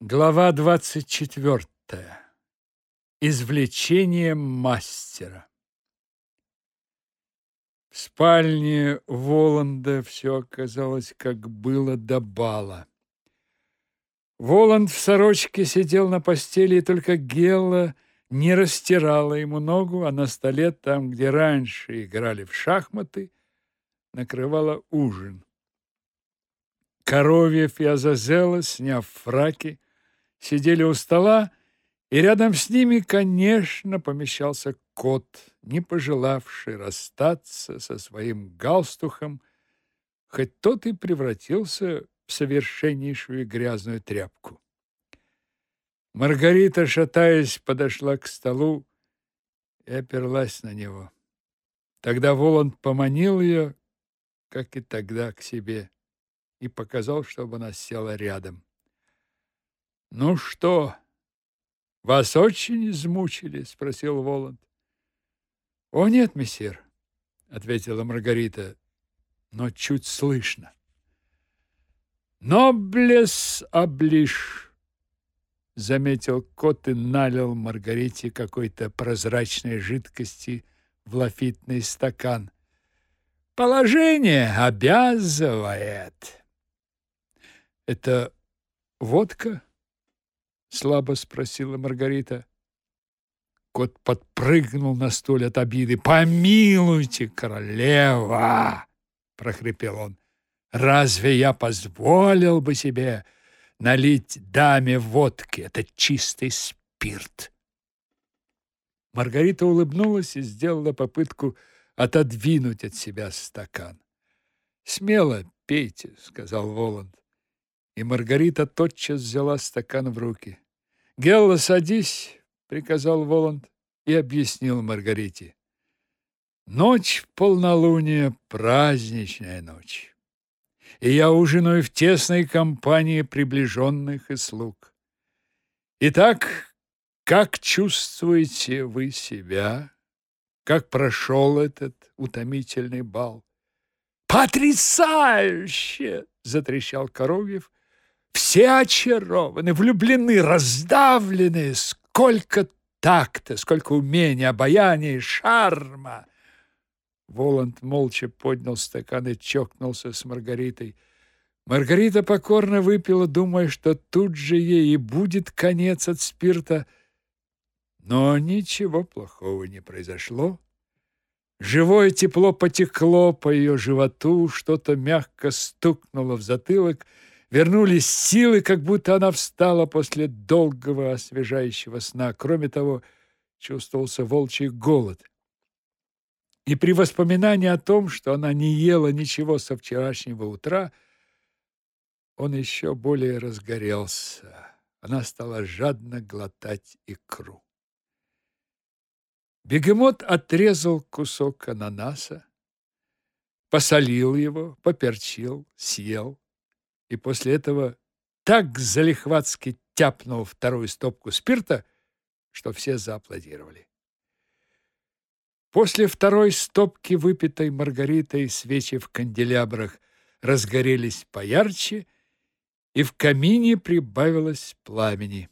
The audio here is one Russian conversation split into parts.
Глава 24. Извлечение мастера. В спальне Воланда все оказалось, как было до бала. Воланд в сорочке сидел на постели, и только Гелла не растирала ему ногу, а на столе, там, где раньше играли в шахматы, накрывала ужин. Коровьев и Азазела, сняв фраки, сидели у стола, и рядом с ними, конечно, помещался кот, не пожелавший расстаться со своим галстухом, хоть тот и превратился в совершеннейшую грязную тряпку. Маргарита, шатаясь, подошла к столу и оперлась на него. Тогда Воланд поманил ее, как и тогда, к себе и показал, чтобы она села рядом. Ну что, вас очень измучили, спросил Воланд. О нет, месье, ответила Маргарита, но чуть слышно. Ноблес облиш, заметил кот и налил Маргарите какой-то прозрачной жидкости в лафитный стакан. Положение обязывает. Это водка? Слабо спросила Маргарита. Кот подпрыгнул на стуле от обиды. Помилуйте, королева, прохрипел он. Разве я позволил бы себе налить даме водки? Это чистый спирт. Маргарита улыбнулась и сделала попытку отодвинуть от себя стакан. Смело пейте, сказал Воланд и Маргарита тотчас взяла стакан в руки. «Гелла, садись!» — приказал Воланд и объяснил Маргарите. «Ночь полнолуния — праздничная ночь, и я ужинаю в тесной компании приближенных и слуг. Итак, как чувствуете вы себя? Как прошел этот утомительный бал?» «Потрясающе!» — затрещал Коровьев все очарованы, влюблены, раздавлены. Сколько такта, сколько умения, обаяния и шарма. Воланд молча поднял стакан и чокнулся с Маргаритой. Маргарита покорно выпила, думая, что тут же ей и будет конец от спирта. Но ничего плохого не произошло. Живое тепло потекло по ее животу, что-то мягко стукнуло в затылок — Вернулись силы, как будто она встала после долгого освежающего сна. Кроме того, чувствовался волчий голод. И при воспоминании о том, что она не ела ничего со вчерашнего утра, он еще более разгорелся. Она стала жадно глотать икру. Бегемот отрезал кусок ананаса, посолил его, поперчил, съел и после этого так залихватски тяпнул вторую стопку спирта, что все зааплодировали. После второй стопки, выпитой Маргаритой, свечи в канделябрах разгорелись поярче, и в камине прибавилось пламени.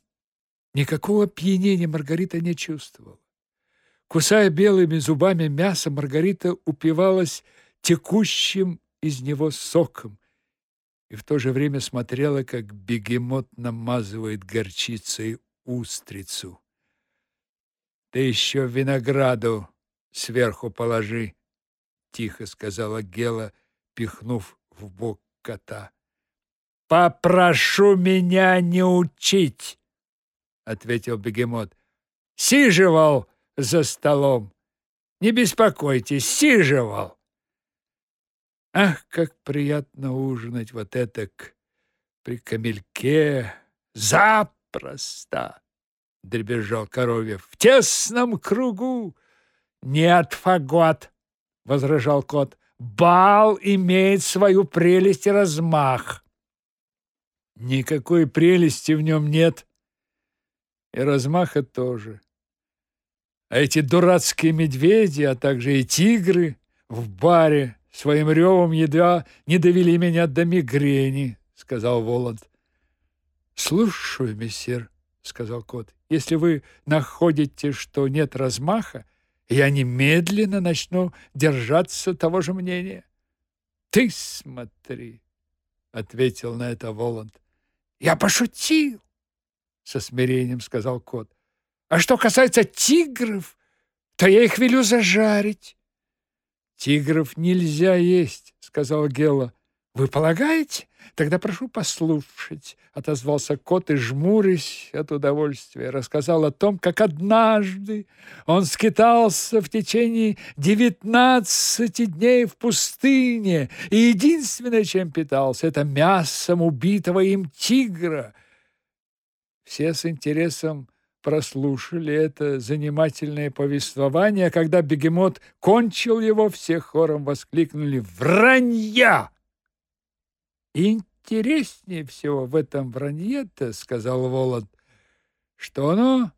Никакого пьянения Маргарита не чувствовала. Кусая белыми зубами мясо, Маргарита упивалась текущим из него соком, и в то же время смотрела, как бегемот намазывает горчицей устрицу. «Ты еще винограду сверху положи», — тихо сказала Гела, пихнув в бок кота. «Попрошу меня не учить», — ответил бегемот. «Сиживал за столом. Не беспокойтесь, сиживал». Ах, как приятно ужинать вот этак при камельке, запросто, дребезжал Коровьев. В тесном кругу. Нет, фагот, возражал кот. Бал имеет свою прелесть и размах. Никакой прелести в нем нет. И размаха тоже. А эти дурацкие медведи, а также и тигры в баре Своим ревом едва не довели меня до мигрени, сказал Воланд. Слушаю, мессир, сказал кот. Если вы находите, что нет размаха, я немедленно начну держаться того же мнения. Ты смотри, ответил на это Воланд. Я пошутил, со смирением сказал кот. А что касается тигров, то я их велю зажарить. Тигров нельзя есть, сказала Гела. Вы полагаете? Тогда прошу послушать, отозвался кот и жмурясь от удовольствия, рассказал о том, как однажды он скитался в течение девятнадцати дней в пустыне, и единственное, чем питался, это мясом убитого им тигра. Все с интересом прослушали это занимательное повествование, когда бегемот кончил его, все хором воскликнули «Вранья!» Интереснее всего в этом вранье-то, сказал Волод, что оно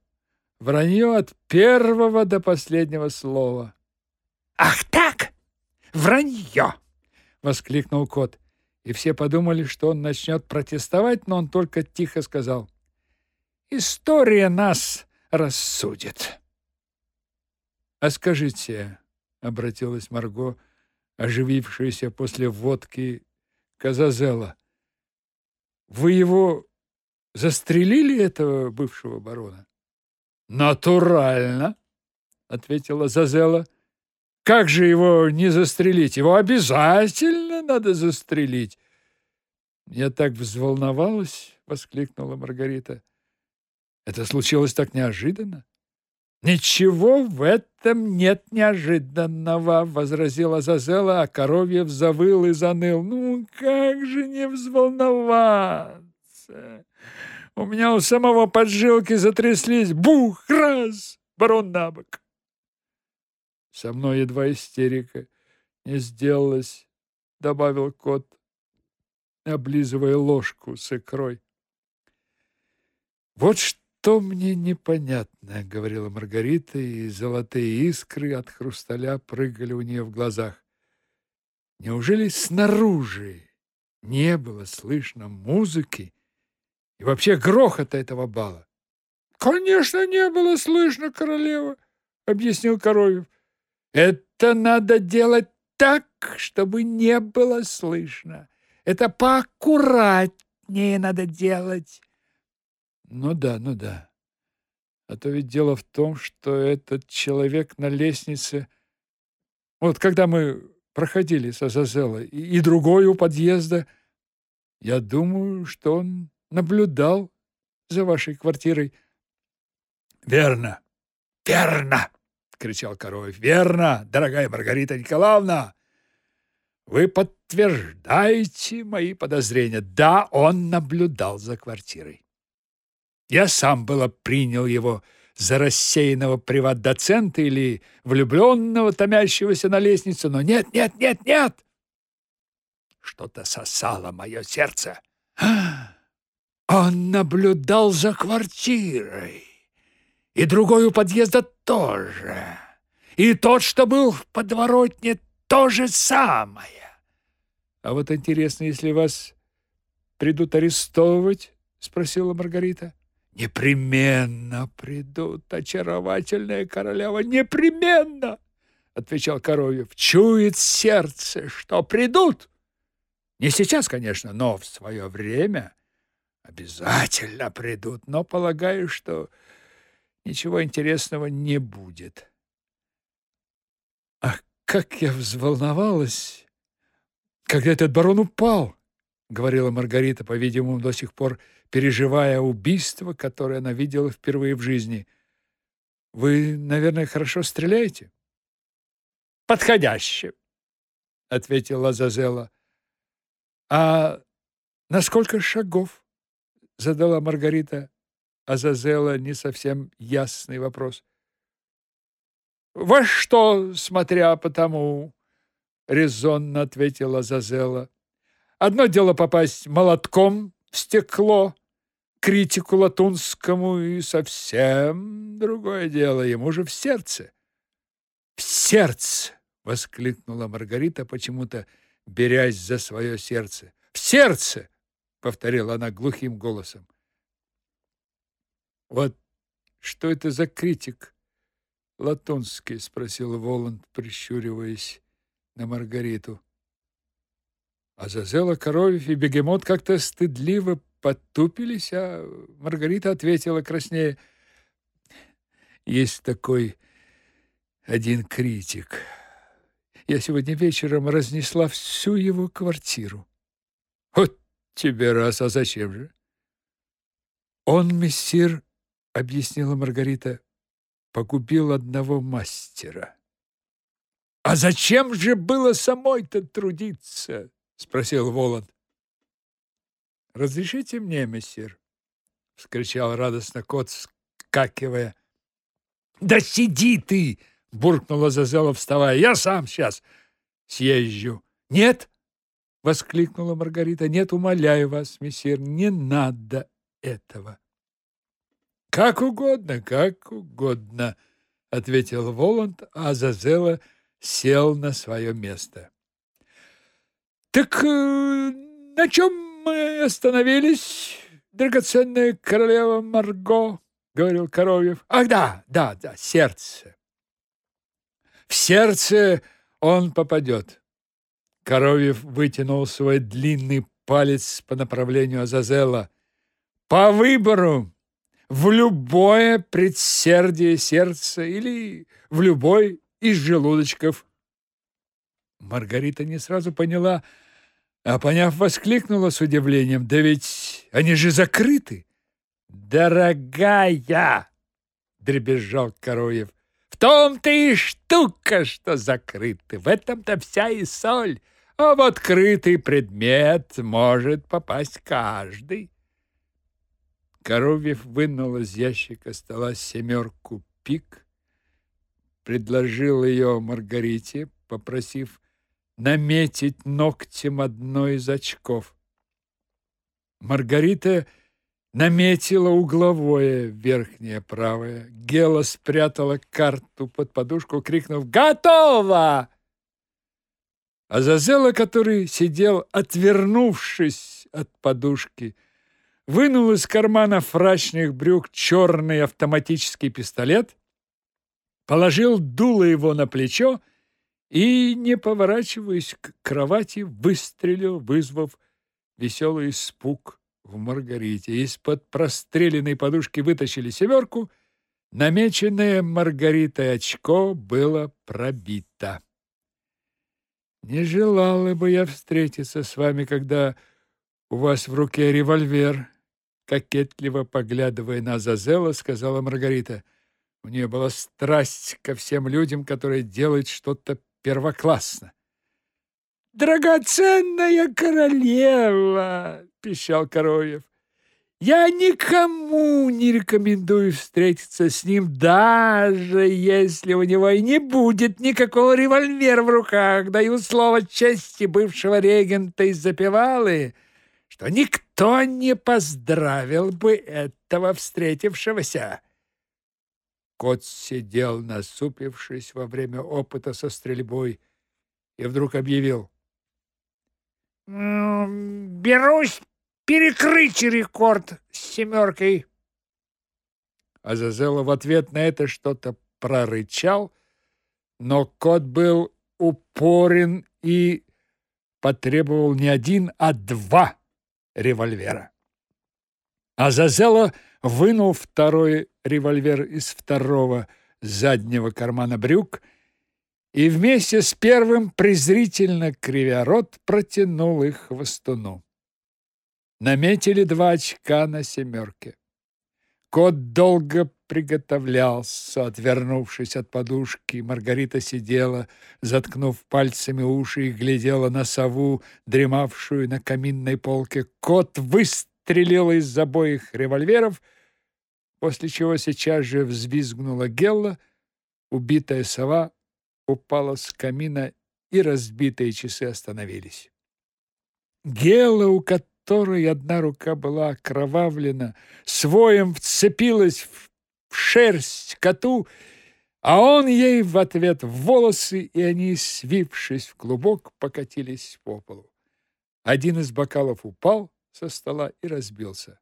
вранье от первого до последнего слова. Ах так! Вранье! воскликнул кот, и все подумали, что он начнет протестовать, но он только тихо сказал: История нас рассудит. А скажите, обратилась Марго, оживившаяся после водки Казазела. Вы его застрелили этого бывшего барона? Натурально, ответила Зазела. Как же его не застрелить? Его обязательно надо застрелить. Я так взволновалась, воскликнула Маргарита. Это случилось так неожиданно. Ничего в этом нет неожиданного, возразила Зазела, а Коровьев завыл и заныл. Ну как же не взволноваться? У меня у самого поджилки затряслись. Бух, раз, барон на. Со мной едва истерика не сделалась, добавил кот, облизывая ложку с икрой. Вот что что мне непонятно, говорила Маргарита, и золотые искры от хрусталя прыгали у нее в глазах. Неужели снаружи не было слышно музыки и вообще грохота этого бала? Конечно, не было слышно, королева, объяснил Коровьев. Это надо делать так, чтобы не было слышно. Это поаккуратнее надо делать. Ну да, ну да. А то ведь дело в том, что этот человек на лестнице... Вот когда мы проходили с Азазела и, и другой у подъезда, я думаю, что он наблюдал за вашей квартирой. Верно, верно, кричал Коровьев. Верно, дорогая Маргарита Николаевна. Вы подтверждаете мои подозрения. Да, он наблюдал за квартирой. Я сам было принял его за рассеянного приват-доцента или влюбленного, томящегося на лестнице, но нет, нет, нет, нет! Что-то сосало мое сердце. Он наблюдал за квартирой. И другой у подъезда тоже. И тот, что был в подворотне, то же самое. А вот интересно, если вас придут арестовывать, спросила Маргарита. Непременно придут, очаровательная королева, непременно, отвечал Коровьев. Чует сердце, что придут. Не сейчас, конечно, но в свое время обязательно придут, но полагаю, что ничего интересного не будет. Ах, как я взволновалась, когда этот барон упал, говорила Маргарита, по-видимому, до сих пор переживая убийство, которое она видела впервые в жизни. Вы, наверное, хорошо стреляете? Подходяще, ответила Зазела. А на сколько шагов? задала Маргарита Азазела не совсем ясный вопрос. Во что, смотря по тому, резонно ответила Зазела. Одно дело попасть молотком в стекло, критику латунскому, и совсем другое дело ему же в сердце. В сердце, воскликнула Маргарита, почему-то берясь за свое сердце. В сердце, повторила она глухим голосом. Вот что это за критик? Латунский, спросил Воланд, прищуриваясь на Маргариту. А Зазела Коровьев и Бегемот как-то стыдливо потупились, а Маргарита ответила краснее. Есть такой один критик. Я сегодня вечером разнесла всю его квартиру. Вот тебе раз, а зачем же? Он, мессир, объяснила Маргарита, погубил одного мастера. А зачем же было самой-то трудиться? Спросил Воланд. Разрешите мне, мессир, вскричал радостно кот, скакивая. Да сиди ты, буркнула Зазела, вставая. Я сам сейчас съезжу. Нет, воскликнула Маргарита. Нет, умоляю вас, мессир, не надо этого. Как угодно, как угодно, ответил Воланд, а Зазела сел на свое место. Так э, на чем мы остановились, драгоценная королева Марго? говорил Коровьев. Ах да, да, да, сердце. В сердце он попадет. Коровьев вытянул свой длинный палец по направлению Азазела. По выбору в любое предсердие сердца или в любой из желудочков. Маргарита не сразу поняла, а поняв, воскликнула с удивлением: "Да ведь они же закрыты!" "Дорогая!" дребезжал Короев. "В том-то и штука, что закрыты. В этом-то вся и соль. А в открытый предмет может попасть каждый." Коровьев вынул из ящика стола семерку пик, предложил ее Маргарите, попросив наметить ногтем одно из очков. Маргарита наметила угловое верхнее правое. Гела спрятала карту под подушку, крикнув «Готово!». Азазела, который сидел, отвернувшись от подушки, вынул из кармана фрачных брюк черный автоматический пистолет, положил дуло его на плечо и, не поворачиваясь к кровати, выстрелил, вызвав веселый испуг в Маргарите. Из-под простреленной подушки вытащили семерку. Намеченное Маргаритой очко было пробито. «Не желала бы я встретиться с вами, когда у вас в руке револьвер», кокетливо поглядывая на Зазела, сказала Маргарита. У нее была страсть ко всем людям, которые делают что-то первоклассно. «Драгоценная королева!» — пищал Короев. «Я никому не рекомендую встретиться с ним, даже если у него и не будет никакого револьвера в руках. Даю слово чести бывшего регента из Запевалы, что никто не поздравил бы этого встретившегося». Кот сидел, насупившись во время опыта со стрельбой, и вдруг объявил. «Берусь перекрыть рекорд с семеркой». Азазела в ответ на это что-то прорычал, но кот был упорен и потребовал не один, а два револьвера. Азазела вынул второй револьвер из второго заднего кармана брюк и вместе с первым, презрительно кривя рот, протянул их хвостуну. Наметили два очка на семерке. Кот долго приготовлялся, отвернувшись от подушки. Маргарита сидела, заткнув пальцами уши и глядела на сову, дремавшую на каминной полке. Кот выстрелил из обоих револьверов — после чего сейчас же взвизгнула Гелла, убитая сова упала с камина, и разбитые часы остановились. Гелла, у которой одна рука была окровавлена, своем вцепилась в шерсть коту, а он ей в ответ в волосы, и они, свившись в клубок, покатились по полу. Один из бокалов упал со стола и разбился.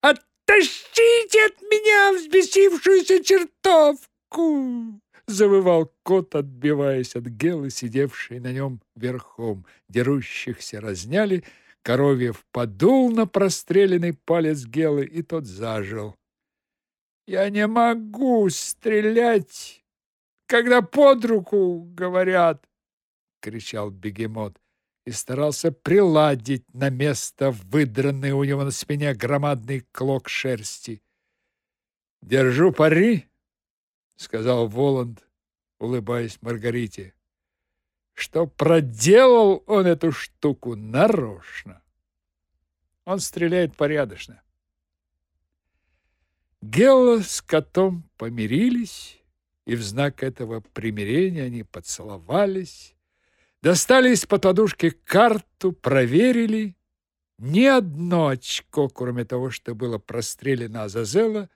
«От Оттащите от меня взбесившуюся чертовку!» Завывал кот, отбиваясь от Гелы, сидевшей на нем верхом. Дерущихся разняли, Коровьев подул на простреленный палец Гелы, и тот зажил. «Я не могу стрелять, когда под руку говорят!» — кричал бегемот и старался приладить на место выдранный у него на спине громадный клок шерсти. «Держу пари», — сказал Воланд, улыбаясь Маргарите, «что проделал он эту штуку нарочно. Он стреляет порядочно». Гелла с котом помирились, и в знак этого примирения они поцеловались, Достали из-под подушки карту, проверили. Ни одно очко, кроме того, что было прострелено Азазела,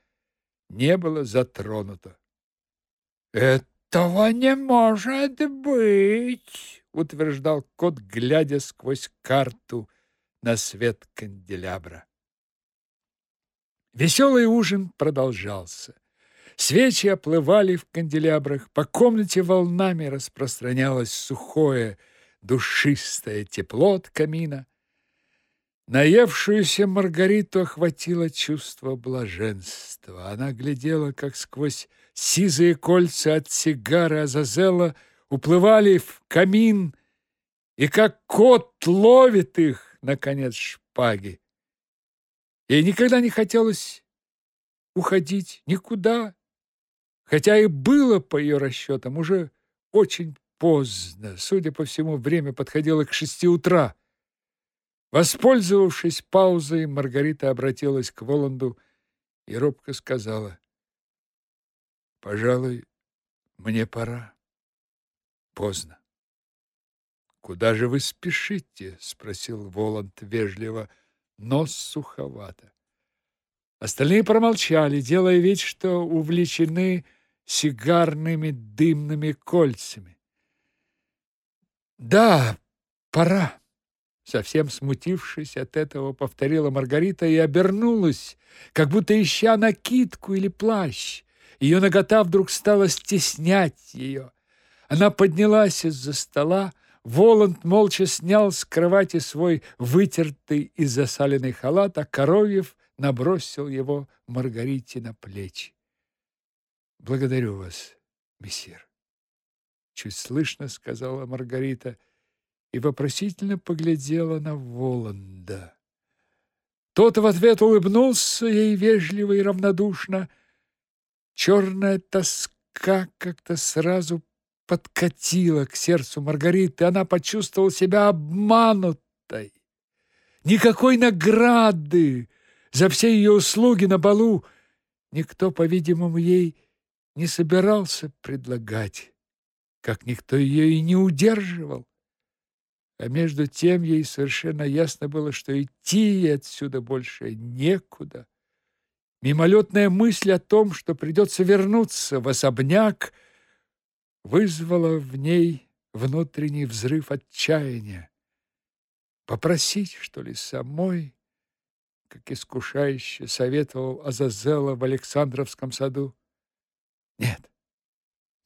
не было затронуто. «Этого не может быть!» — утверждал кот, глядя сквозь карту на свет канделябра. Веселый ужин продолжался. Свечи оплывали в канделябрах, по комнате волнами распространялось сухое, душистое тепло от камина. Наевшуюся Маргариту охватило чувство блаженства. Она глядела, как сквозь сизые кольца от сигары Азазела уплывали в камин, и как кот ловит их, наконец, шпаги. Ей никогда не хотелось уходить никуда, Хотя и было, по ее расчетам, уже очень поздно. Судя по всему, время подходило к шести утра. Воспользовавшись паузой, Маргарита обратилась к Воланду и робко сказала, «Пожалуй, мне пора. Поздно». «Куда же вы спешите?» — спросил Воланд вежливо, но суховато. Остальные промолчали, делая вид, что увлечены сигарными дымными кольцами. «Да, пора!» Совсем смутившись от этого, повторила Маргарита и обернулась, как будто ища накидку или плащ. Ее нагота вдруг стала стеснять ее. Она поднялась из-за стола, Воланд молча снял с кровати свой вытертый и засаленный халат, а Коровьев набросил его Маргарите на плечи. Благодарю вас, мессир. Чуть слышно сказала Маргарита и вопросительно поглядела на Воланда. Тот в ответ улыбнулся ей вежливо и равнодушно. Черная тоска как-то сразу подкатила к сердцу Маргариты. Она почувствовала себя обманутой. Никакой награды за все ее услуги на балу никто, по-видимому, ей не собирался предлагать, как никто ее и не удерживал. А между тем ей совершенно ясно было, что идти отсюда больше некуда. Мимолетная мысль о том, что придется вернуться в особняк, вызвала в ней внутренний взрыв отчаяния. Попросить, что ли, самой, как искушающе советовал Азазела в Александровском саду? Нет,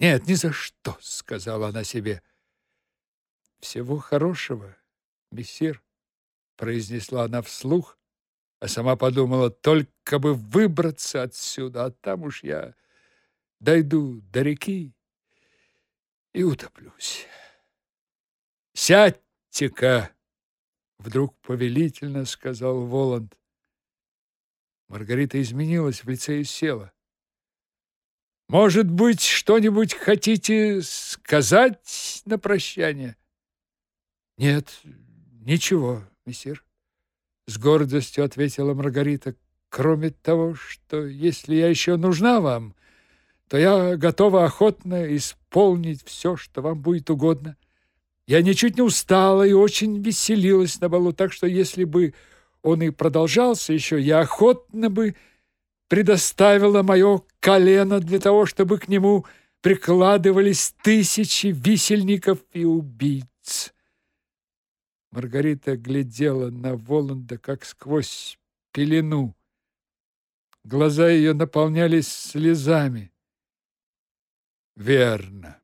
нет, ни за что, сказала она себе. Всего хорошего, мессир, произнесла она вслух, а сама подумала, только бы выбраться отсюда, а там уж я дойду до реки и утоплюсь. Сядьте-ка, вдруг повелительно сказал Воланд. Маргарита изменилась в лице и села. Может быть, что-нибудь хотите сказать на прощание? Нет, ничего, мессир, с гордостью ответила Маргарита. Кроме того, что если я еще нужна вам, то я готова охотно исполнить все, что вам будет угодно. Я ничуть не устала и очень веселилась на балу, так что если бы он и продолжался еще, я охотно бы предоставила мое колено для того, чтобы к нему прикладывались тысячи висельников и убийц. Маргарита глядела на Воланда как сквозь пелену. Глаза ее наполнялись слезами. Верно.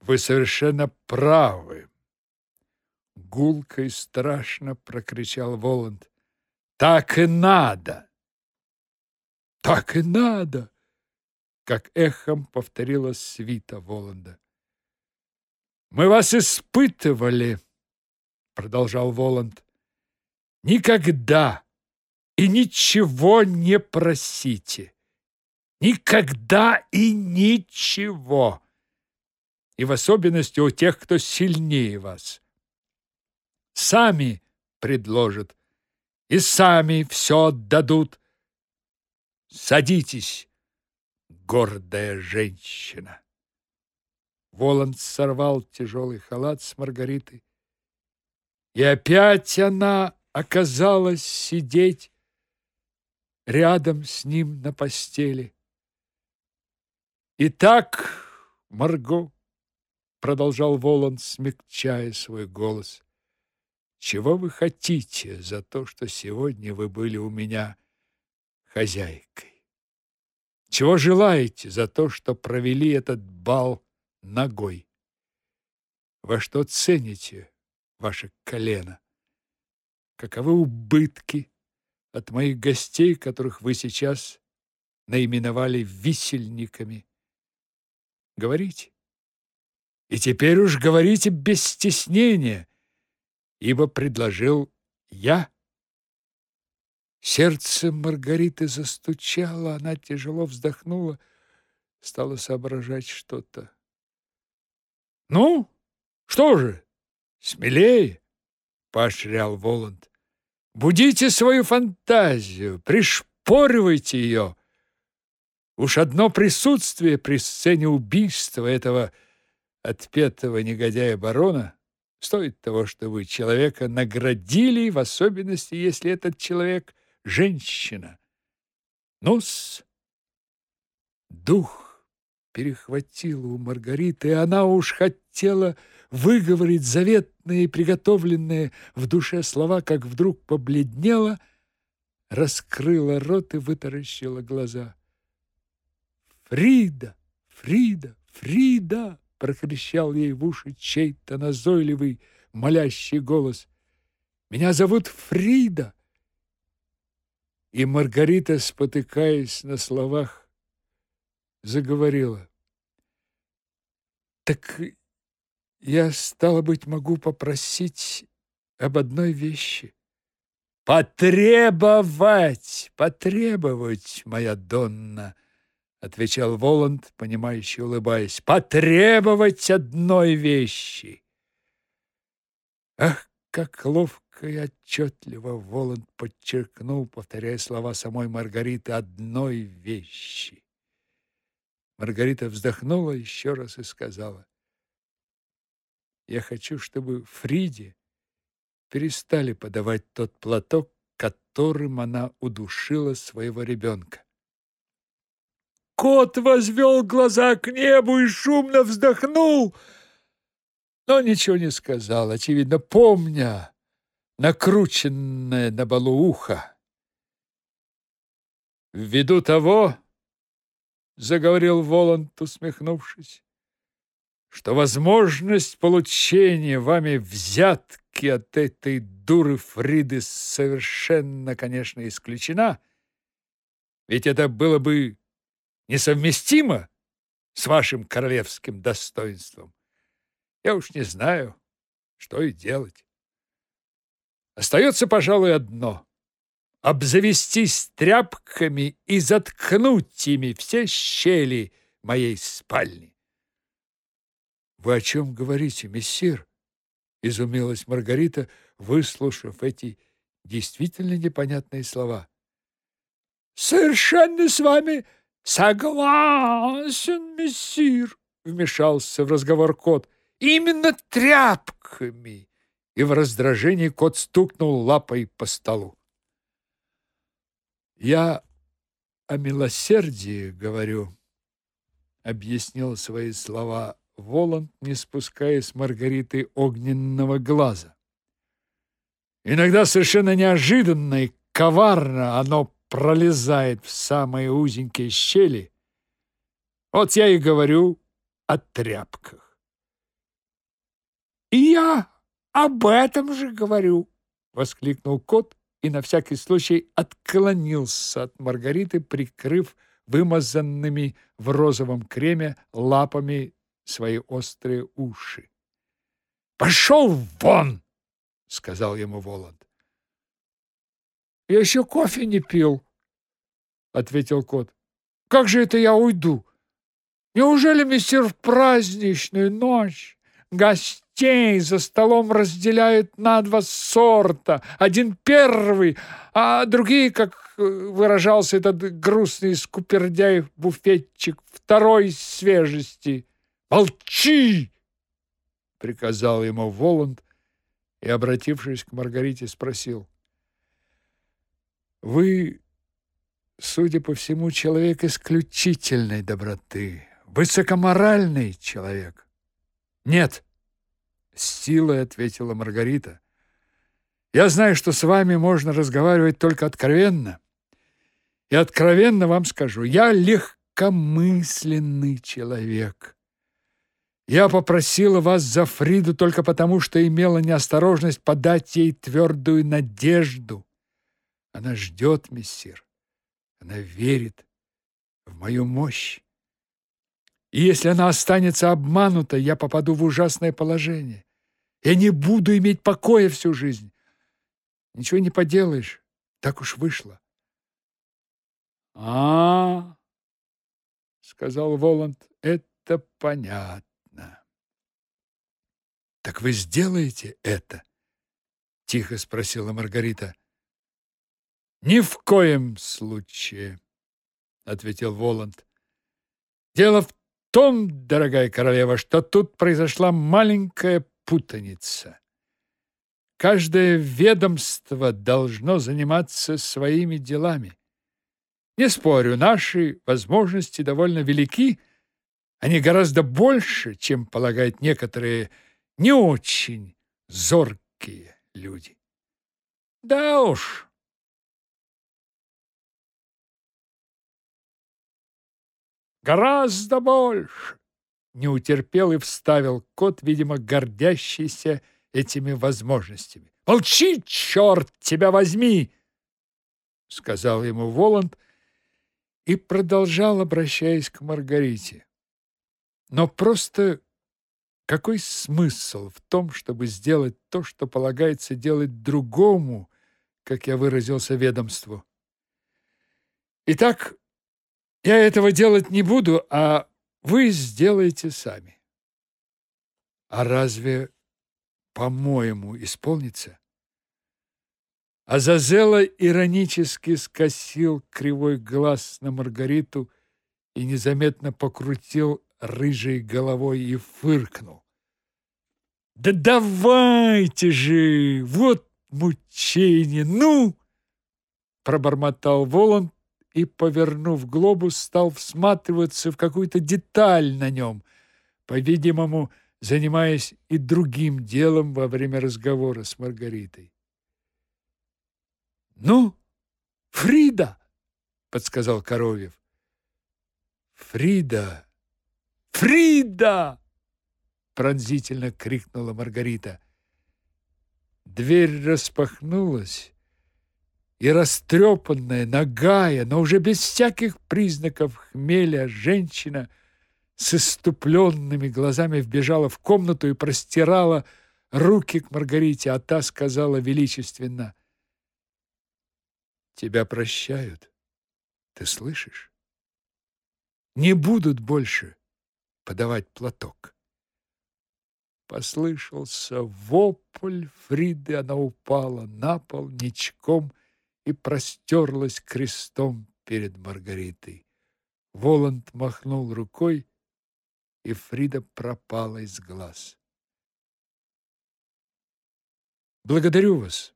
Вы совершенно правы. Гулко и страшно прокричал Воланд. Так и надо. Так и надо, как эхом повторила свита Воланда. Мы вас испытывали, продолжал Воланд. Никогда и ничего не просите. Никогда и ничего. И в особенности у тех, кто сильнее вас. Сами предложат и сами все отдадут. Садитесь, гордая женщина. Воланд сорвал тяжелый халат с Маргариты, и опять она оказалась сидеть рядом с ним на постели. «Итак, Марго», — продолжал Воланд, смягчая свой голос, «чего вы хотите за то, что сегодня вы были у меня хозяйкой? Чего желаете за то, что провели этот бал ногой? Во что цените ваше колено? Каковы убытки от моих гостей, которых вы сейчас наименовали висельниками?» Говорите. И теперь уж говорите без стеснения, ибо предложил я. Сердце Маргариты застучало, она тяжело вздохнула, стала соображать что-то. «Ну, что же, смелее!» — поощрял Воланд. «Будите свою фантазию, пришпоривайте ее. Уж одно присутствие при сцене убийства этого отпетого негодяя барона стоит того, чтобы человека наградили, в особенности, если этот человек — женщина. Ну-с, дух перехватил у Маргариты, и она уж хотела выговорить заветные, приготовленные в душе слова, как вдруг побледнела, раскрыла рот и вытаращила глаза. «Фрида! Фрида! Фрида!» — прокричал ей в уши чей-то назойливый, молящий голос. «Меня зовут Фрида!» И Маргарита, спотыкаясь на словах, заговорила. «Так я, стало быть, могу попросить об одной вещи». «Потребовать! Потребовать, моя Донна!» отвечал Воланд, понимающе улыбаясь. Потребовать одной вещи. Ах, как ловко и отчетливо Воланд подчеркнул, повторяя слова самой Маргариты, одной вещи. Маргарита вздохнула еще раз и сказала: "Я хочу, чтобы Фриде перестали подавать тот платок, которым она удушила своего ребенка. Кот возвел глаза к небу и шумно вздохнул, но ничего не сказал, очевидно, помня накрученное на балу ухо. «Ввиду того, — заговорил Воланд, усмехнувшись, — что возможность получения вами взятки от этой дуры Фриды совершенно, конечно, исключена, ведь это было бы несовместимо с вашим королевским достоинством. Я уж не знаю, что и делать. Остается, пожалуй, одно — обзавестись тряпками и заткнуть ими все щели моей спальни. — Вы о чем говорите, мессир? — изумилась Маргарита, выслушав эти действительно непонятные слова. — Совершенно с вами Согласен, мессир, вмешался в разговор кот. Именно тряпками. И в раздражении кот стукнул лапой по столу. Я о милосердии говорю, объяснил свои слова Воланд, не спуская с Маргариты огненного глаза. Иногда совершенно неожиданно и коварно оно пролезает в самые узенькие щели. Вот я и говорю о тряпках. «И я об этом же говорю!» — воскликнул кот и на всякий случай отклонился от Маргариты, прикрыв вымазанными в розовом креме лапами свои острые уши. «Пошел вон!» — сказал ему Воланд. «Я еще кофе не пил», — ответил кот. «Как же это я уйду? Неужели, мистер, в праздничную ночь гостей за столом разделяют на два сорта? Один первый, а другие, как выражался этот грустный скупердяй-буфетчик, второй свежести». «Молчи!» — приказал ему Воланд и, обратившись к Маргарите, спросил. «Вы, судя по всему, человек исключительной доброты, высокоморальный человек». «Нет», — с силой ответила Маргарита. «Я знаю, что с вами можно разговаривать только откровенно. И откровенно вам скажу, я легкомысленный человек». Я попросила вас за Фриду только потому, что имела неосторожность подать ей твердую надежду. Она ждет, мессир. Она верит в мою мощь. И если она останется обманута, я попаду в ужасное положение. Я не буду иметь покоя всю жизнь. Ничего не поделаешь. Так уж вышло. А, -а, -а сказал Воланд. Это понятно. Так вы сделаете это? тихо спросила Маргарита. Ни в коем случае, ответил Воланд. Дело в том, дорогая королева, что тут произошла маленькая путаница. Каждое ведомство должно заниматься своими делами. Не спорю, наши возможности довольно велики, они гораздо больше, чем полагают некоторые не очень зоркие люди. Да уж. Гораздо больше. Не утерпел и вставил кот, видимо, гордящийся этими возможностями. «Молчи, черт тебя возьми!» — сказал ему Воланд и продолжал, обращаясь к Маргарите. Но просто какой смысл в том, чтобы сделать то, что полагается делать другому, как я выразился ведомству? Итак, я этого делать не буду, а вы сделаете сами. А разве, по-моему, исполнится? Азазела иронически скосил кривой глаз на Маргариту и незаметно покрутил рыжей головой и фыркнул. «Да давайте же! Вот мучение! Ну!» Пробормотал Воланд и, повернув глобус, стал всматриваться в какую-то деталь на нем, по-видимому, занимаясь и другим делом во время разговора с Маргаритой. «Ну, Фрида!» — подсказал Коровьев. «Фрида!» Фрида!» пронзительно крикнула Маргарита. Дверь распахнулась, и растрепанная, нагая, но уже без всяких признаков хмеля женщина с иступленными глазами вбежала в комнату и простирала руки к Маргарите, а та сказала величественно: "Тебя прощают. Ты слышишь? Не будут больше подавать платок. Послышался вопль Фриды, она упала на пол ничком и простерлась крестом перед Маргаритой. Воланд махнул рукой, и Фрида пропала из глаз. «Благодарю вас.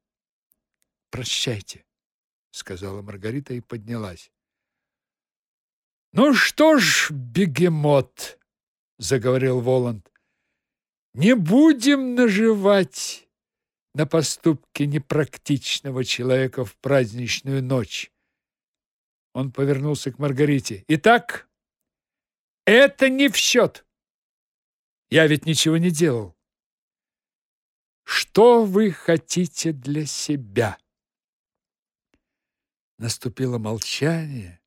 Прощайте», — сказала Маргарита и поднялась. «Ну что ж, бегемот!» заговорил Воланд. Не будем наживать на поступке непрактичного человека в праздничную ночь. Он повернулся к Маргарите. Итак, это не в счет. Я ведь ничего не делал. Что вы хотите для себя? Наступило молчание,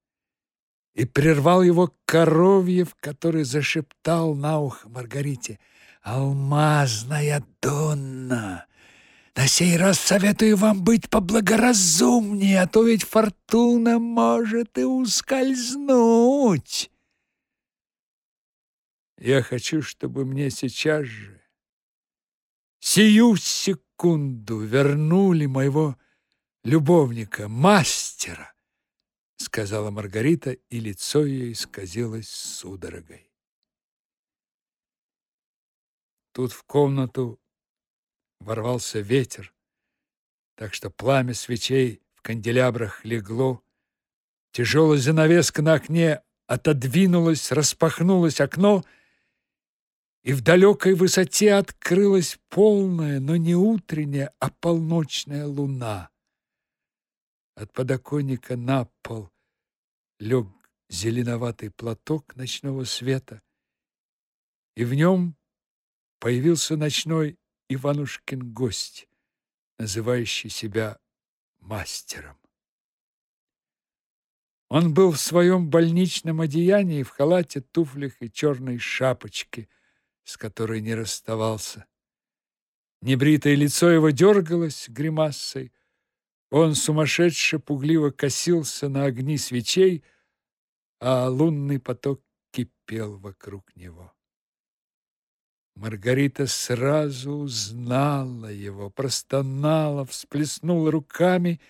и прервал его Коровьев, который зашептал на ухо Маргарите. «Алмазная Донна! На сей раз советую вам быть поблагоразумнее, а то ведь фортуна может и ускользнуть!» Я хочу, чтобы мне сейчас же, сию секунду, вернули моего любовника, мастера, сказала Маргарита, и лицо ее исказилось судорогой. Тут в комнату ворвался ветер, так что пламя свечей в канделябрах легло. Тяжелая занавеска на окне отодвинулась, распахнулось окно, и в далекой высоте открылась полная, но не утренняя, а полночная луна. От подоконника на пол лег зеленоватый платок ночного света, и в нем появился ночной Иванушкин гость, называющий себя мастером. Он был в своем больничном одеянии, в халате, туфлях и черной шапочке, с которой не расставался. Небритое лицо его дергалось гримасой, он сумасшедше пугливо косился на огни свечей, а лунный поток кипел вокруг него. Маргарита сразу узнала его, простонала, всплеснула руками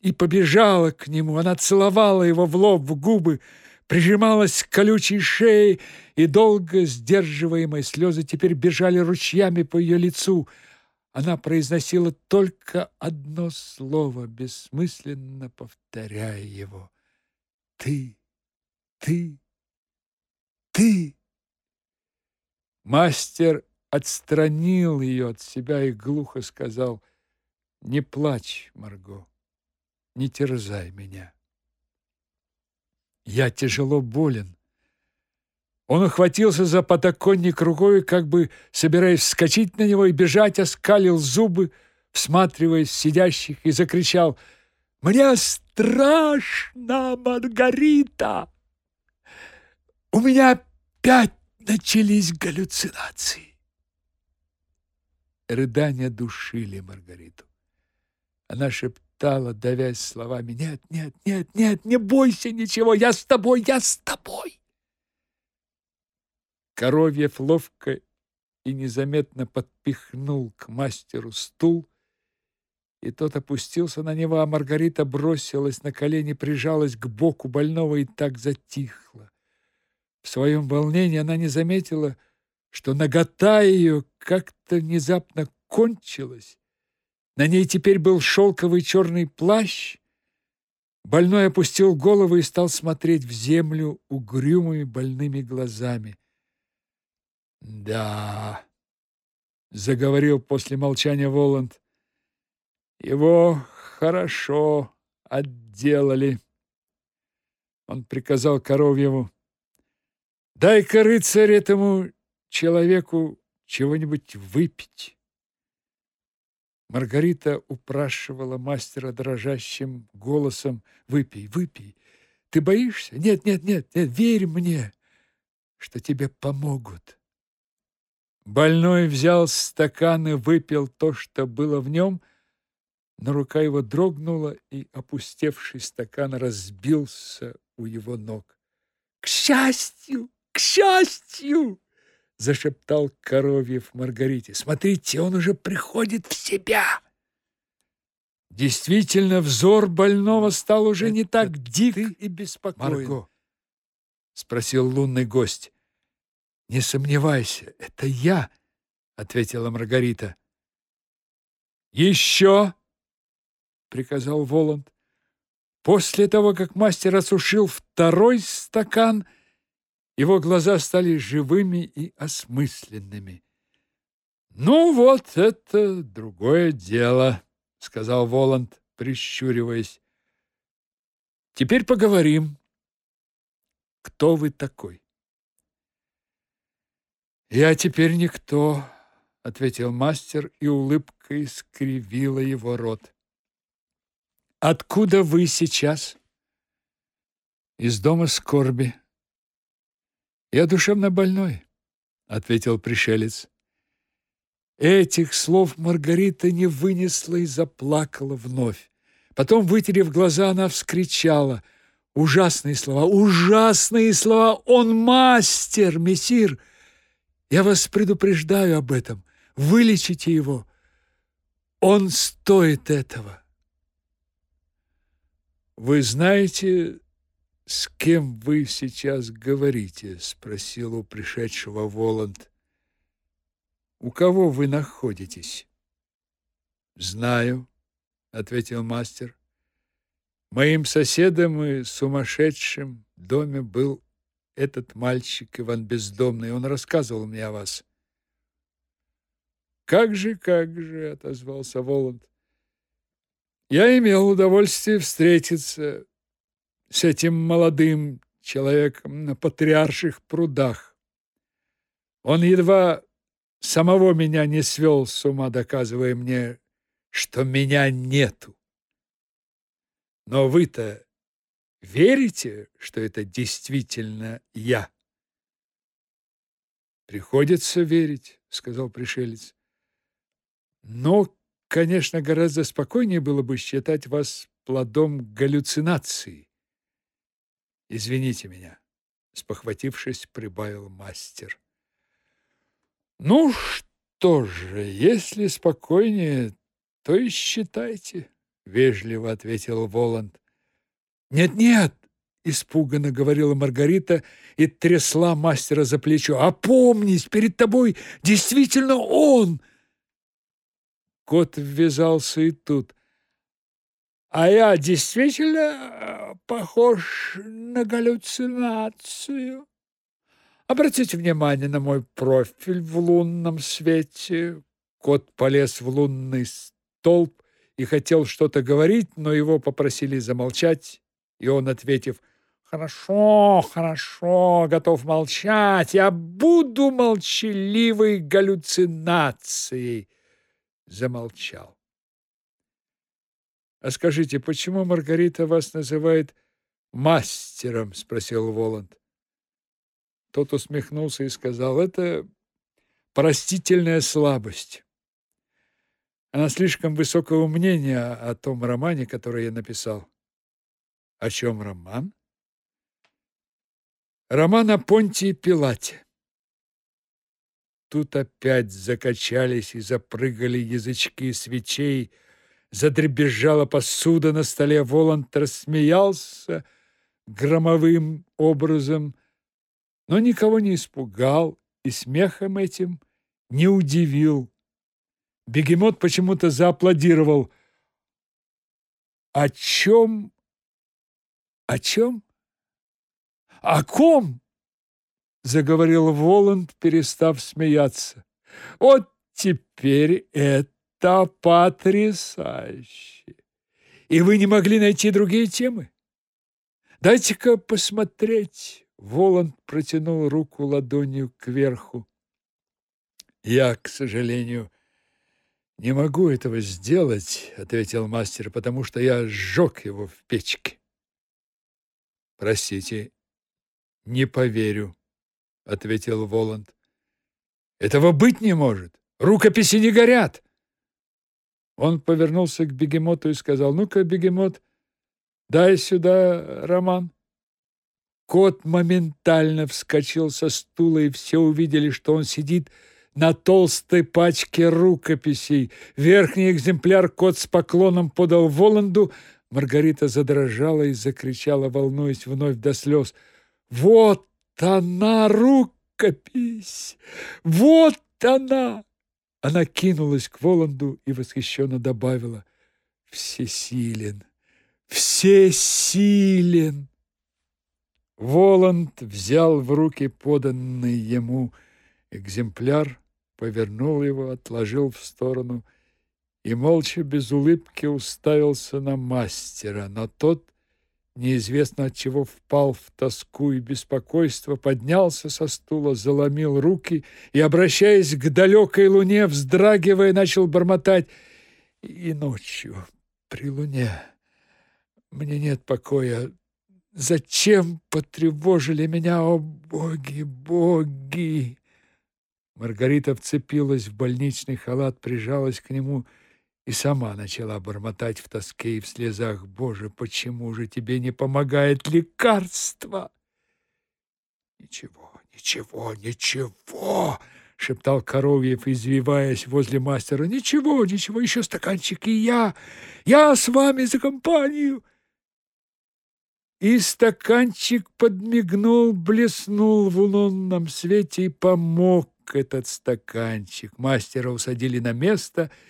и побежала к нему. Она целовала его в лоб, в губы, прижималась к колючей шее, и долго сдерживаемые слезы теперь бежали ручьями по ее лицу — она произносила только одно слово, бессмысленно повторяя его. «Ты! Ты! Ты!» Мастер отстранил ее от себя и глухо сказал, «Не плачь, Марго, не терзай меня. Я тяжело болен, он ухватился за подоконник рукой, как бы собираясь вскочить на него и бежать, оскалил зубы, всматриваясь в сидящих, и закричал «Мне страшно, Маргарита! У меня опять начались галлюцинации!» Рыдания душили Маргариту. Она шептала, давясь словами «Нет, нет, нет, нет, не бойся ничего, я с тобой, я с тобой!» Коровьев ловко и незаметно подпихнул к мастеру стул, и тот опустился на него, а Маргарита бросилась на колени, прижалась к боку больного и так затихла. В своем волнении она не заметила, что нагота ее как-то внезапно кончилась. На ней теперь был шелковый черный плащ. Больной опустил голову и стал смотреть в землю угрюмыми больными глазами. Да, заговорил после молчания Воланд. Его хорошо отделали. Он приказал Коровьеву: "Дай-ка рыцарь этому человеку чего-нибудь выпить". Маргарита упрашивала мастера дрожащим голосом: "Выпей, выпей. Ты боишься? Нет, нет, нет, нет, верь мне, что тебе помогут". Больной взял стакан и выпил то, что было в нем, но рука его дрогнула, и опустевший стакан разбился у его ног. «К счастью! К счастью!» — зашептал Коровьев Маргарите. «Смотрите, он уже приходит в себя!» Действительно, взор больного стал уже не так дик и беспокоен. «Марго?» — спросил лунный гость. Не сомневайся, это я, ответила Маргарита. «Еще!» — приказал Воланд. После того, как мастер осушил второй стакан, его глаза стали живыми и осмысленными. «Ну вот, это другое дело», — сказал Воланд, прищуриваясь. Теперь поговорим. Кто вы такой? Я теперь никто, ответил мастер, и улыбка искривила его рот. Откуда вы сейчас? Из дома скорби. Я душевно больной, ответил пришелец. Этих слов Маргарита не вынесла и заплакала вновь. Потом, вытерев глаза, она вскричала: "Ужасные слова, ужасные слова! Он мастер, мессир! Я вас предупреждаю об этом. Вылечите его. Он стоит этого". Вы знаете, с кем вы сейчас говорите? спросил у пришедшего Воланд. У кого вы находитесь? Знаю, ответил мастер. Моим соседом и сумасшедшим в доме был этот мальчик Иван Бездомный. Он рассказывал мне о вас. Как же, как же, отозвался Воланд. Я имел удовольствие встретиться с этим молодым человеком на патриарших прудах. Он едва самого меня не свел с ума, доказывая мне, что меня нету. Но вы-то верите, что это действительно я? Приходится верить, сказал пришелец. Но, конечно, гораздо спокойнее было бы считать вас плодом галлюцинации. Извините меня, спохватившись, прибавил мастер. Ну что же, если спокойнее, то и считайте, вежливо ответил Воланд. Нет-нет, испуганно говорила Маргарита и трясла мастера за плечо. Опомнись, перед тобой действительно он. Кот ввязался и тут. А я действительно э, похож на галлюцинацию. Обратите внимание на мой профиль в лунном свете. Кот полез в лунный столб и хотел что-то говорить, но его попросили замолчать, и он, ответив «Хорошо, хорошо, готов молчать, я буду молчаливой галлюцинацией», замолчал. «А скажите, почему Маргарита вас называет мастером?» — спросил Воланд. Тот усмехнулся и сказал, это простительная слабость. Она слишком высокого мнения о том романе, который я написал. О чем роман? Роман о Понтии Пилате. Тут опять закачались и запрыгали язычки свечей, задребезжала посуда на столе, Воланд рассмеялся громовым образом, но никого не испугал и смехом этим не удивил. Бегемот почему-то зааплодировал. «О чем? О чем? О ком?» заговорил Воланд, перестав смеяться. «Вот теперь это потрясающе! И вы не могли найти другие темы? Дайте-ка посмотреть». Воланд протянул руку ладонью кверху. Я, к сожалению, не могу этого сделать, ответил мастер, потому что я сжег его в печке. Простите, не поверю, ответил Воланд. Этого быть не может. Рукописи не горят. Он повернулся к бегемоту и сказал: "Ну-ка, бегемот, дай сюда роман". Кот моментально вскочил со стула, и все увидели, что он сидит на толстой пачке рукописей. Верхний экземпляр кот с поклоном подал Воланду. Маргарита задрожала и закричала, волнуясь вновь до слез. «Вот она, рукопись! Вот она!» Она кинулась к Воланду и восхищенно добавила «Всесилен! Всесилен!» Воланд взял в руки поданный ему экземпляр, повернул его, отложил в сторону и молча без улыбки уставился на мастера, но тот неизвестно от чего впал в тоску и беспокойство, поднялся со стула, заломил руки и, обращаясь к далекой луне, вздрагивая, начал бормотать «И ночью при луне мне нет покоя. Зачем потревожили меня, о боги, боги?» Маргарита вцепилась в больничный халат, прижалась к нему и сама начала бормотать в тоске и в слезах. «Боже, почему же тебе не помогает лекарство?» «Ничего, ничего, ничего!» — шептал Коровьев, извиваясь возле мастера. «Ничего, ничего, еще стаканчик, и я! Я с вами за компанию!» И стаканчик подмигнул, блеснул в лунном свете и помог этот стаканчик. Мастера усадили на место —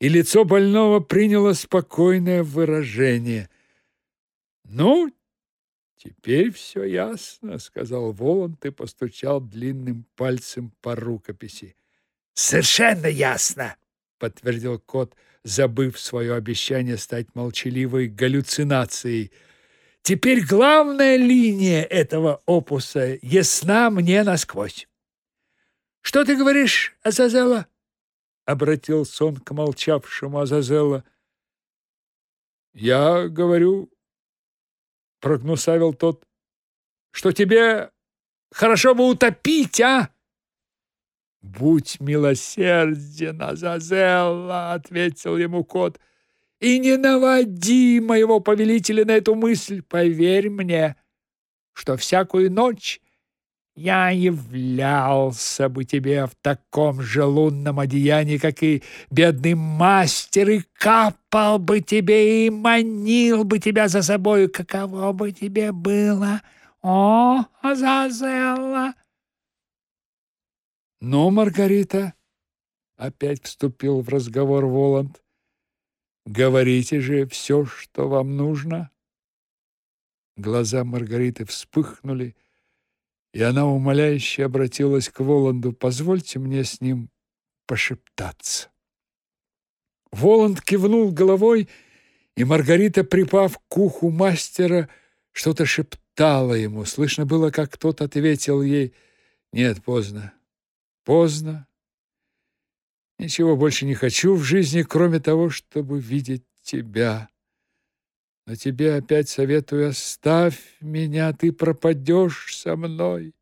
и лицо больного приняло спокойное выражение. «Ну, теперь все ясно», — сказал Воланд и постучал длинным пальцем по рукописи. «Совершенно ясно», — подтвердил кот, забыв свое обещание стать молчаливой галлюцинацией. «Теперь главная линия этого опуса ясна мне насквозь». «Что ты говоришь, Азазела?» Обратился он к молчавшему Азазела. Я говорю, прогнусавил тот, что тебе хорошо бы утопить, а? Будь милосерден, Азазелла, ответил ему кот. И не наводи моего повелителя на эту мысль, поверь мне, что всякую ночь я являлся бы тебе в таком же лунном одеянии, как и бедный мастер, и капал бы тебе и манил бы тебя за собою, каково бы тебе было, о, Азазелла!» «Ну, Маргарита!» — опять вступил в разговор Воланд. «Говорите же все, что вам нужно!» Глаза Маргариты вспыхнули, — и она умоляюще обратилась к Воланду: "Позвольте мне с ним пошептаться". Воланд кивнул головой, и Маргарита, припав к уху мастера, что-то шептала ему. Слышно было, как тот ответил ей: "Нет, поздно. Поздно. Ничего больше не хочу в жизни, кроме того, чтобы видеть тебя. Но тебе опять советую, оставь меня, ты пропадешь со мной.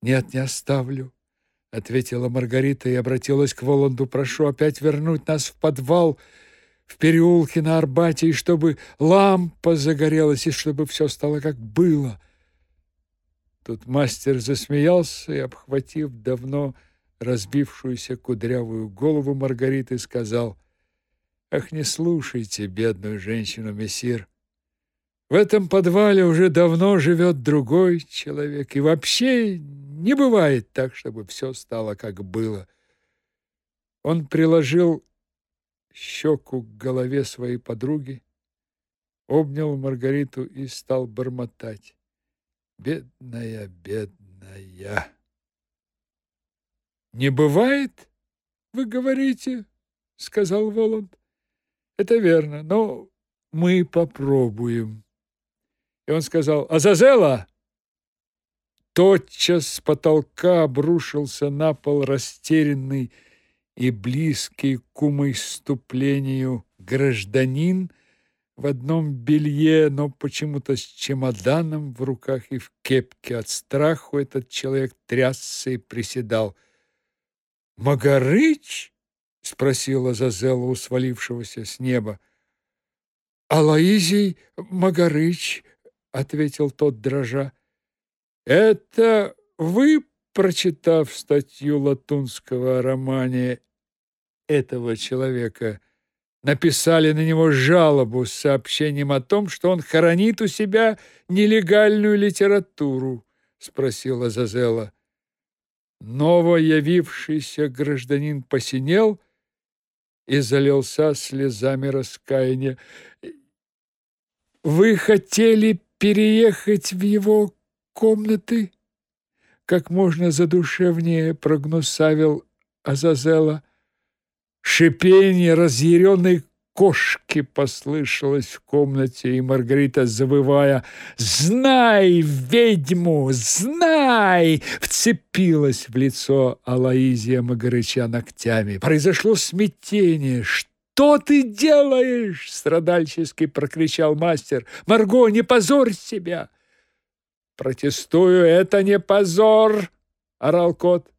Нет, не оставлю, ответила Маргарита и обратилась к Воланду. Прошу опять вернуть нас в подвал в переулке на Арбате, и чтобы лампа загорелась, и чтобы все стало как было. Тут мастер засмеялся и, обхватив давно разбившуюся кудрявую голову Маргариты, сказал: Ах, не слушайте бедную женщину, мессир. В этом подвале уже давно живет другой человек, и вообще не бывает так, чтобы все стало как было. Он приложил щеку к голове своей подруги, обнял Маргариту и стал бормотать. Бедная, бедная. Не бывает, вы говорите, сказал Воланд. Это верно, но мы попробуем. И он сказал: "Азазела!" Тотчас с потолка обрушился на пол растерянный и близкий к умоиступлению гражданин в одном белье, но почему-то с чемоданом в руках и в кепке. От страха этот человек трясся и приседал. «Магарыч?» Спросила Зазела у свалившегося с неба. Алаизий Магарыч, ответил тот дрожа. Это вы, прочитав статью Латунского о романе этого человека, написали на него жалобу с сообщением о том, что он хоронит у себя нелегальную литературу, спросила Зазела. Новоявившийся гражданин посинел и залился слезами раскаяния. Вы хотели переехать в его комнаты? Как можно задушевнее прогнусавил Азазела. Шипение разъяренной кошки послышалось в комнате, и Маргарита, завывая «Знай ведьму! Знай!» вцепилась в лицо Алаизия Магарыча ногтями. Произошло смятение. «Что ты делаешь?» — страдальчески прокричал мастер. «Марго, не позорь себя!» «Протестую, это не позор!» — орал кот.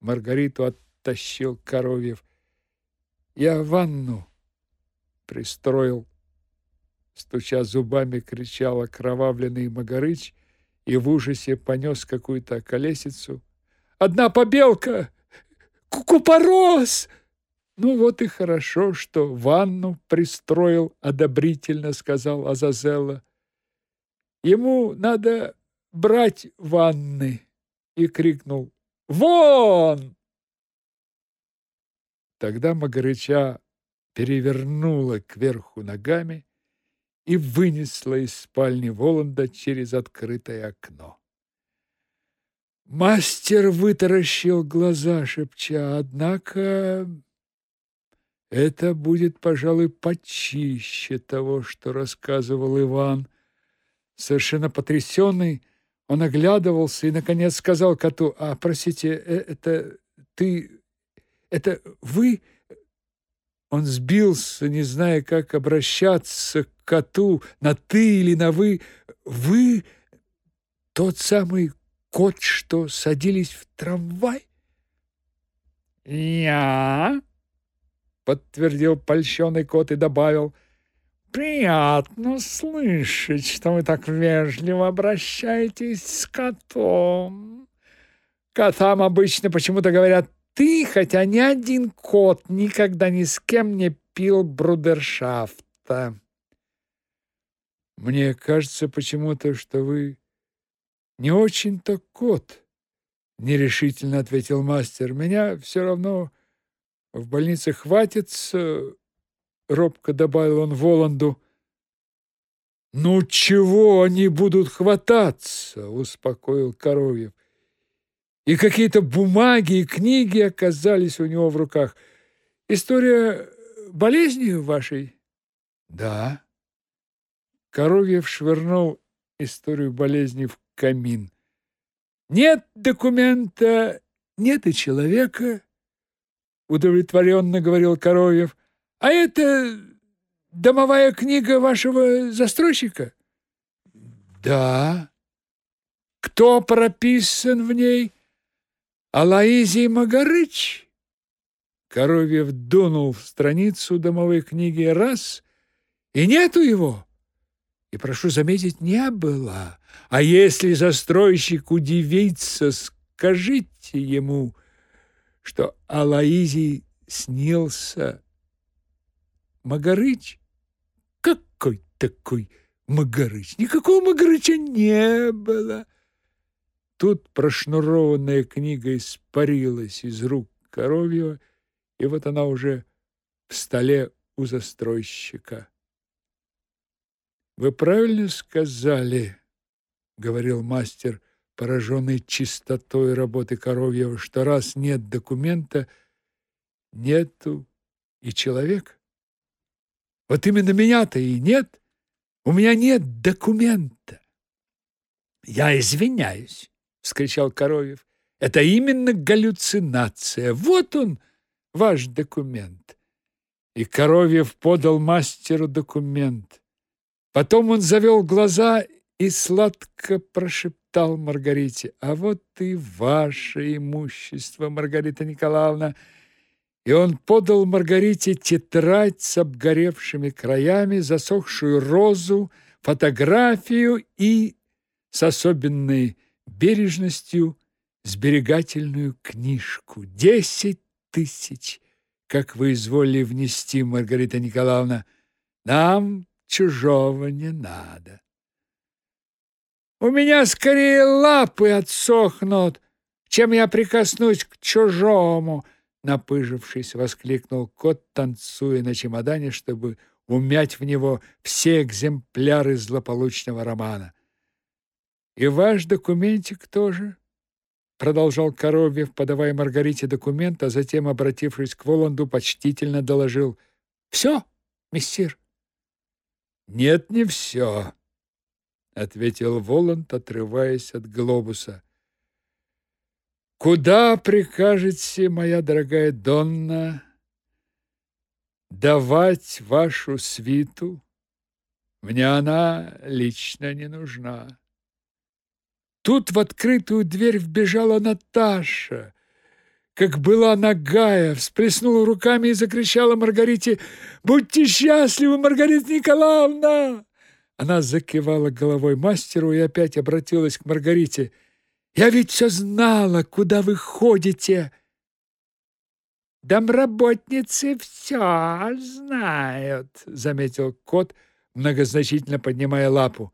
Маргариту оттащил Коровьев. «Я ванну пристроил. Стуча зубами, кричал окровавленный Магарыч и в ужасе понес какую-то колесицу. «Одна побелка! Купорос!» «Ну вот и хорошо, что ванну пристроил одобрительно», — сказал Азазелла. «Ему надо брать ванны!» и крикнул «Вон!» Тогда Магарыча перевернула кверху ногами и вынесла из спальни Воланда через открытое окно. Мастер вытаращил глаза, шепча, однако это будет, пожалуй, почище того, что рассказывал Иван. Совершенно потрясенный, он оглядывался и, наконец, сказал коту, «А, простите, э, это ты... это вы...» Он сбился, не зная, как обращаться к коту, на «ты» или на «вы». «Вы тот самый кот, что садились в трамвай?» «Я?» — подтвердил польщенный кот и добавил. «Приятно слышать, что вы так вежливо обращаетесь с котом. Котам обычно почему-то говорят ты, хотя ни один кот никогда ни с кем не пил брудершафта. Мне кажется почему-то, что вы не очень-то кот, нерешительно ответил мастер. Меня все равно в больнице хватится, робко добавил он Воланду. Ну чего они будут хвататься, успокоил Коровьев и какие-то бумаги и книги оказались у него в руках. История болезни вашей? Да. Коровьев швырнул историю болезни в камин. Нет документа, нет и человека, удовлетворенно говорил Коровьев. А это домовая книга вашего застройщика? Да. Кто прописан в ней? Алаизий Магарыч. Коровьев дунул в страницу домовой книги раз, и нету его. И, прошу заметить, не было. А если застройщик удивится, скажите ему, что Алаизий снился Магарыч. Какой такой Магарыч? Никакого Магарыча не было. Тут прошнурованная книга испарилась из рук Коровьева, и вот она уже в столе у застройщика. «Вы правильно сказали, — говорил мастер, пораженный чистотой работы Коровьева, — что раз нет документа, нету и человек. Вот именно меня-то и нет. У меня нет документа. Я извиняюсь вскричал Коровьев. Это именно галлюцинация. Вот он, ваш документ. И Коровьев подал мастеру документ. Потом он завел глаза и сладко прошептал Маргарите: "А вот и ваше имущество, Маргарита Николаевна". И он подал Маргарите тетрадь с обгоревшими краями, засохшую розу, фотографию и с особенной бережностью сберегательную книжку. Десять тысяч, как вы изволили внести, Маргарита Николаевна. Нам чужого не надо. У меня скорее лапы отсохнут, чем я прикоснусь к чужому, напыжившись, воскликнул кот, танцуя на чемодане, чтобы умять в него все экземпляры злополучного романа. И ваш документик тоже, продолжал Коровьев, подавая Маргарите документ, а затем, обратившись к Воланду, почтительно доложил: "Все, мессир? Нет, не все, ответил Воланд, отрываясь от глобуса. Куда прикажете, моя дорогая Донна, давать вашу свиту? Мне она лично не нужна. Тут в открытую дверь вбежала Наташа, как была нагая, всплеснула руками и закричала Маргарите «Будьте счастливы, Маргарита Николаевна!» Она закивала головой мастеру и опять обратилась к Маргарите. «Я ведь все знала, куда вы ходите!» «Домработницы все знают», — заметил кот, многозначительно поднимая лапу.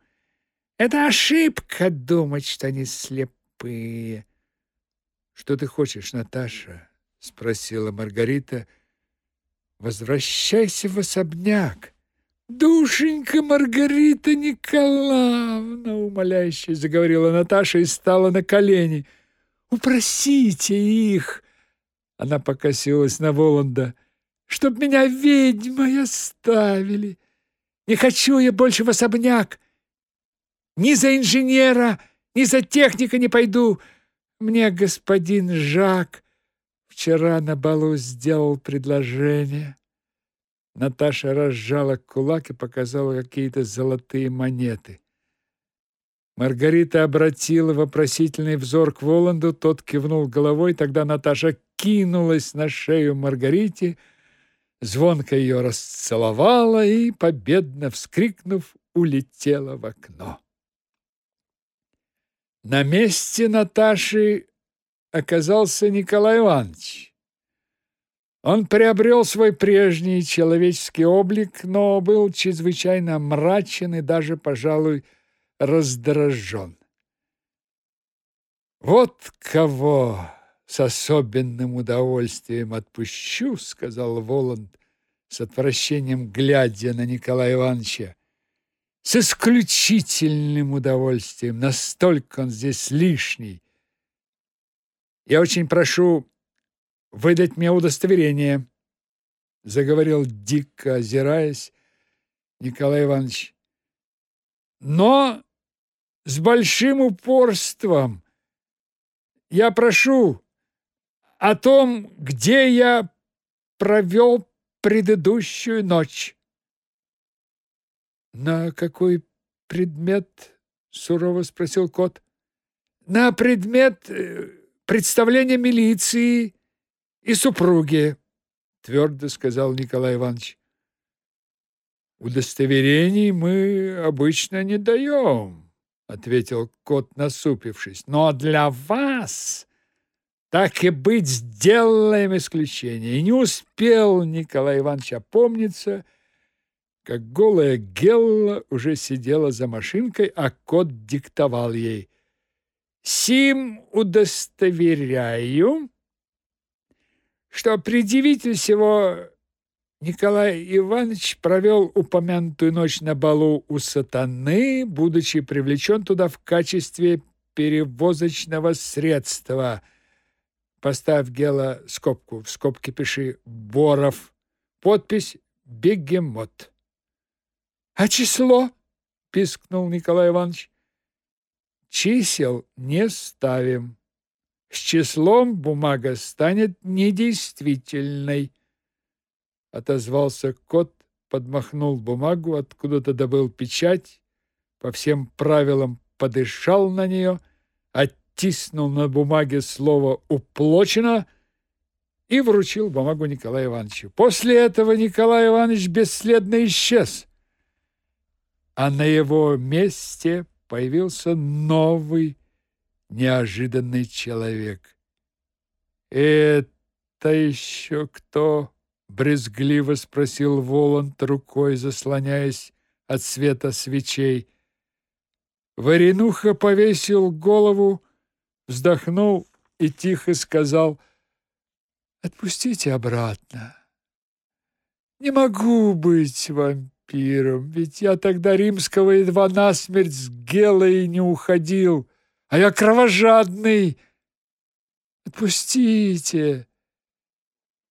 «Это ошибка думать, что они слепые». «Что ты хочешь, Наташа?» — спросила Маргарита. «Возвращайся в особняк». «Душенька Маргарита Николаевна!» — умоляюще заговорила Наташа и стала на колени. «Упросите их!» Она покосилась на Воланда. «Чтоб меня ведьмой оставили! Не хочу я больше в особняк! Ни за инженера, ни за техника не пойду! Мне господин Жак вчера на балу сделал предложение». Наташа разжала кулак и показала какие-то золотые монеты. Маргарита обратила вопросительный взор к Воланду, тот кивнул головой, тогда Наташа кинулась на шею Маргарите, звонко ее расцеловала и, победно вскрикнув, улетела в окно. На месте Наташи оказался Николай Иванович. Он приобрел свой прежний человеческий облик, но был чрезвычайно мрачен и даже, пожалуй, раздражен. «Вот кого с особенным удовольствием отпущу», — сказал Воланд с отвращением, глядя на Николая Ивановича. «С исключительным удовольствием, настолько он здесь лишний. Я очень прошу выдать мне удостоверение», — заговорил дико, озираясь Николай Иванович. «Но с большим упорством. Я прошу о том, где я провел предыдущую ночь. На какой предмет? сурово спросил кот. На предмет э, представления милиции и супруги, твердо сказал Николай Иванович. Удостоверений мы обычно не даем ответил кот, насупившись. Но для вас так и быть, сделаем исключение. И не успел Николай Иванович опомниться, как голая Гелла уже сидела за машинкой, а кот диктовал ей. «Сим удостоверяю, что предъявитель всего Николай Иванович провел упомянутую ночь на балу у сатаны, будучи привлечен туда в качестве перевозочного средства. Поставь, Гела, скобку, в скобке пиши «Боров». Подпись «Бегемот». «А число?» — пискнул Николай Иванович. «Чисел не ставим. С числом бумага станет недействительной» отозвался кот, подмахнул бумагу, откуда-то добыл печать, по всем правилам подышал на нее, оттиснул на бумаге слово «уплочено» и вручил бумагу Николаю Ивановичу. После этого Николай Иванович бесследно исчез, а на его месте появился новый неожиданный человек. «Это еще кто?» брезгливо спросил Воланд, рукой заслоняясь от света свечей. Варенуха повесил голову, вздохнул и тихо сказал: "Отпустите обратно. Не могу быть вампиром, ведь я тогда римского едва насмерть с Гелой не уходил, а я кровожадный. Отпустите!"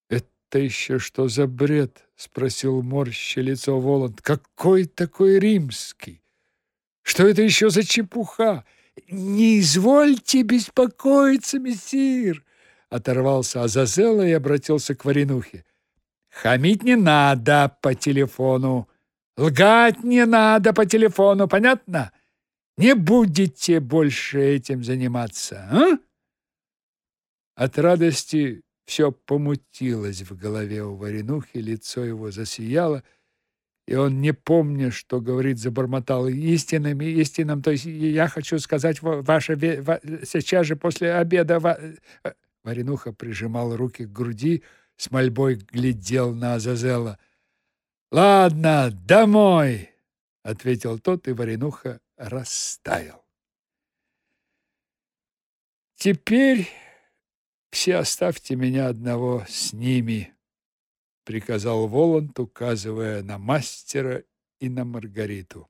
«Это еще что за бред?» — спросил морща лицо Воланд. Какой такой римский? Что это еще за чепуха? Не извольте беспокоиться, мессир, оторвался Азазела и обратился к Варенухе. Хамить не надо по телефону. Лгать не надо по телефону, понятно? Не будете больше этим заниматься, а? От радости все помутилось в голове у Варенухи, лицо его засияло, и он, не помня, что говорит, забормотал истинным, истинным, то есть я хочу сказать, ваше сейчас же после обеда э, Варенуха прижимал руки к груди, с мольбой глядел на Азазела. Ладно, домой, ответил тот, и Варенуха растаял. Теперь все оставьте меня одного с ними, приказал Воланд, указывая на мастера и на Маргариту.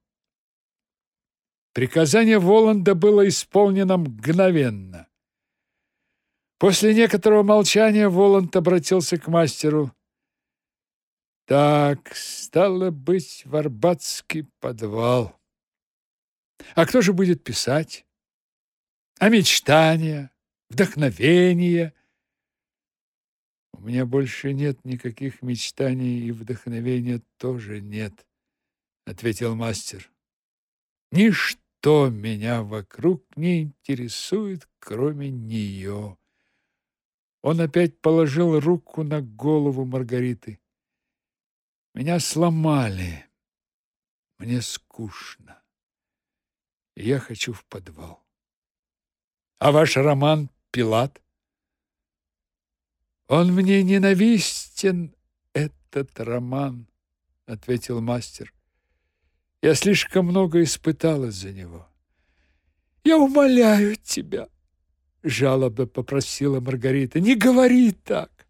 Приказание Воланда было исполнено мгновенно. После некоторого молчания Воланд обратился к мастеру. Так, стало быть, в Арбатский подвал. А кто же будет писать? А мечтания? вдохновение. У меня больше нет никаких мечтаний и вдохновения тоже нет, ответил мастер. Ничто меня вокруг не интересует, кроме нее. Он опять положил руку на голову Маргариты. Меня сломали. Мне скучно. Я хочу в подвал. А ваш роман Пилат. Он мне ненавистен, этот роман, ответил мастер. Я слишком много испытал из-за него. Я умоляю тебя, жалобно попросила Маргарита. Не говори так.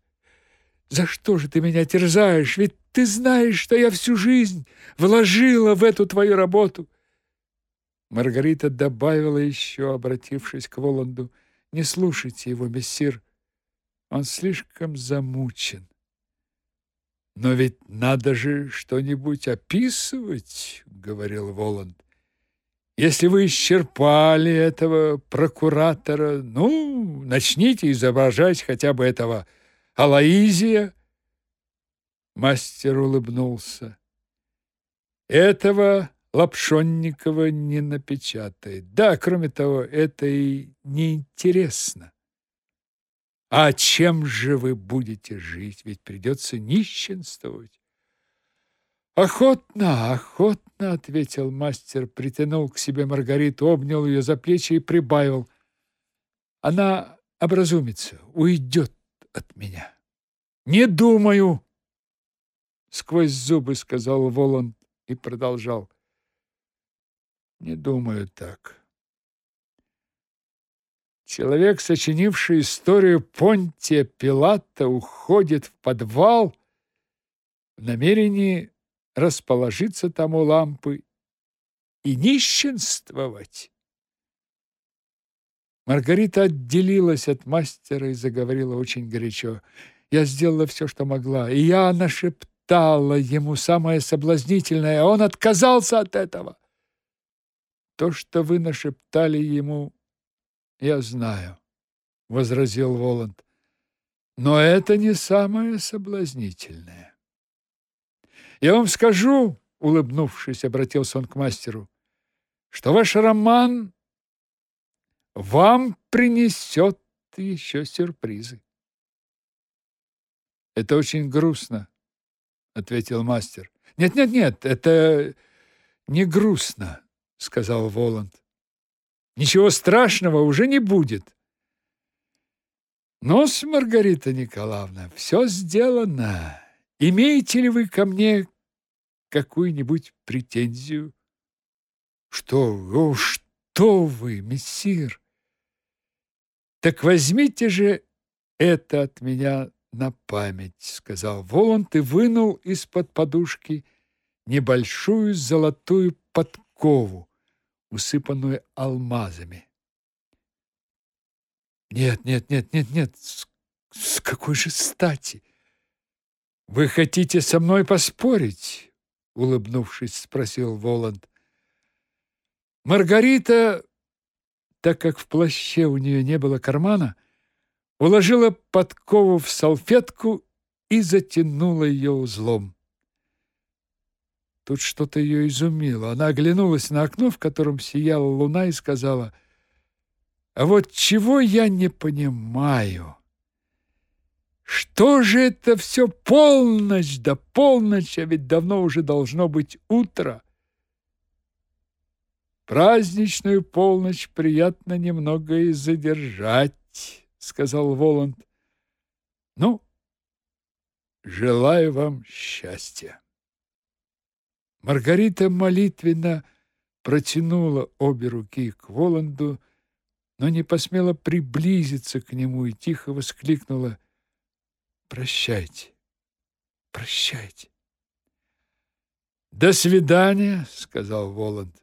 За что же ты меня терзаешь? Ведь ты знаешь, что я всю жизнь вложила в эту твою работу. Маргарита добавила еще, обратившись к Воланду: не слушайте его, мессир. Он слишком замучен. Но ведь надо же что-нибудь описывать, говорил Воланд. Если вы исчерпали этого прокуратора, ну, начните изображать хотя бы этого Алаизия. Мастер улыбнулся. Этого Лапшонникова не напечатает. Да, кроме того, это и неинтересно. А чем же вы будете жить? Ведь придется нищенствовать. Охотно, охотно, ответил мастер, притянул к себе Маргариту, обнял ее за плечи и прибавил: Она образумится, уйдет от меня. Не думаю, сквозь зубы сказал Воланд и продолжал: не думаю так. Человек, сочинивший историю Понтия Пилата, уходит в подвал в намерении расположиться там у лампы и нищенствовать. Маргарита отделилась от мастера и заговорила очень горячо. Я сделала все, что могла, и я нашептала ему самое соблазнительное, а он отказался от этого. То, что вы нашептали ему, я знаю, возразил Воланд. Но это не самое соблазнительное. Я вам скажу, улыбнувшись, обратился он к мастеру, что ваш роман вам принесет еще сюрпризы. Это очень грустно, ответил мастер. Нет, нет, нет, это не грустно сказал Воланд. Ничего страшного уже не будет. Но с Маргарита Николаевна, все сделано. Имеете ли вы ко мне какую-нибудь претензию? Что, о, что вы, мессир? Так возьмите же это от меня на память, сказал Воланд и вынул из-под подушки небольшую золотую подкову усыпанную алмазами. Нет, нет, нет, нет, нет. С, с какой же стати? Вы хотите со мной поспорить? улыбнувшись, спросил Воланд. Маргарита, так как в плаще у нее не было кармана, уложила подкову в салфетку и затянула ее узлом. Тут что-то ее изумило. Она оглянулась на окно, в котором сияла луна, и сказала, «А вот чего я не понимаю? Что же это все полночь да полночь, а ведь давно уже должно быть утро?» Праздничную полночь приятно немного и задержать, сказал Воланд. Ну, желаю вам счастья. Маргарита молитвенно протянула обе руки к Воланду, но не посмела приблизиться к нему и тихо воскликнула: "Прощайте. Прощайте". "До свидания", сказал Воланд.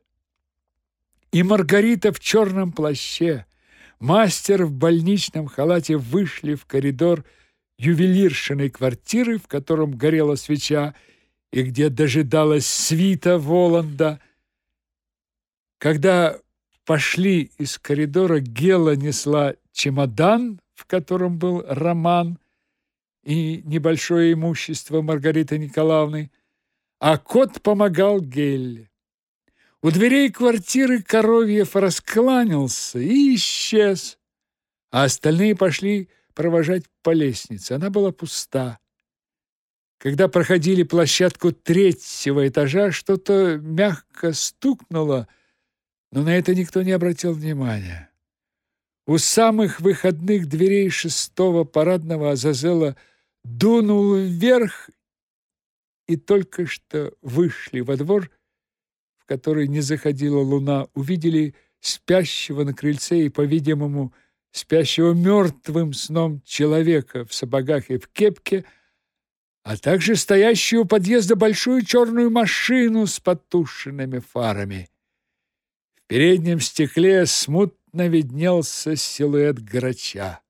И Маргарита в черном плаще, мастер в больничном халате вышли в коридор ювелиршиной квартиры, в котором горела свеча и где дожидалась свита Воланда. Когда пошли из коридора, Гела несла чемодан, в котором был роман и небольшое имущество Маргариты Николаевны, а кот помогал Гелле. У дверей квартиры Коровьев раскланялся и исчез, а остальные пошли провожать по лестнице. Она была пуста. Когда проходили площадку третьего этажа, что-то мягко стукнуло, но на это никто не обратил внимания. У самых выходных дверей шестого парадного Азазела дунул вверх, и только что вышли во двор – в который не заходила луна, увидели спящего на крыльце и, по-видимому, спящего мертвым сном человека в сапогах и в кепке, а также стоящую у подъезда большую черную машину с потушенными фарами. В переднем стекле смутно виднелся силуэт грача.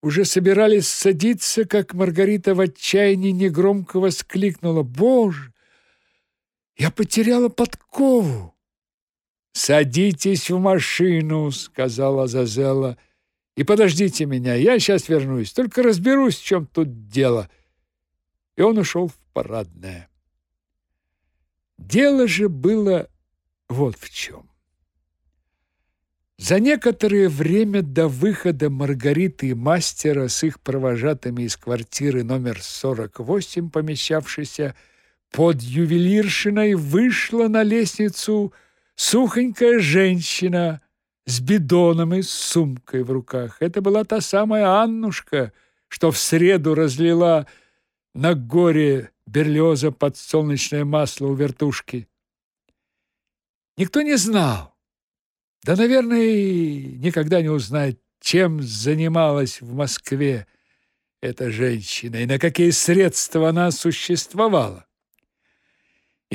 Уже собирались садиться, как Маргарита в отчаянии негромко воскликнула «Боже! Я потеряла подкову. Садитесь в машину, сказала Зазела. И подождите меня, я сейчас вернусь, только разберусь, в чем тут дело. И он ушел в парадное. Дело же было вот в чем. За некоторое время до выхода Маргариты и мастера с их провожатыми из квартиры номер 48, помещавшейся под ювелиршиной вышла на лестницу сухонькая женщина с бидоном и с сумкой в руках. Это была та самая Аннушка, что в среду разлила на горе Берлиоза подсолнечное масло у вертушки. Никто не знал, да, наверное, никогда не узнает, чем занималась в Москве эта женщина и на какие средства она существовала.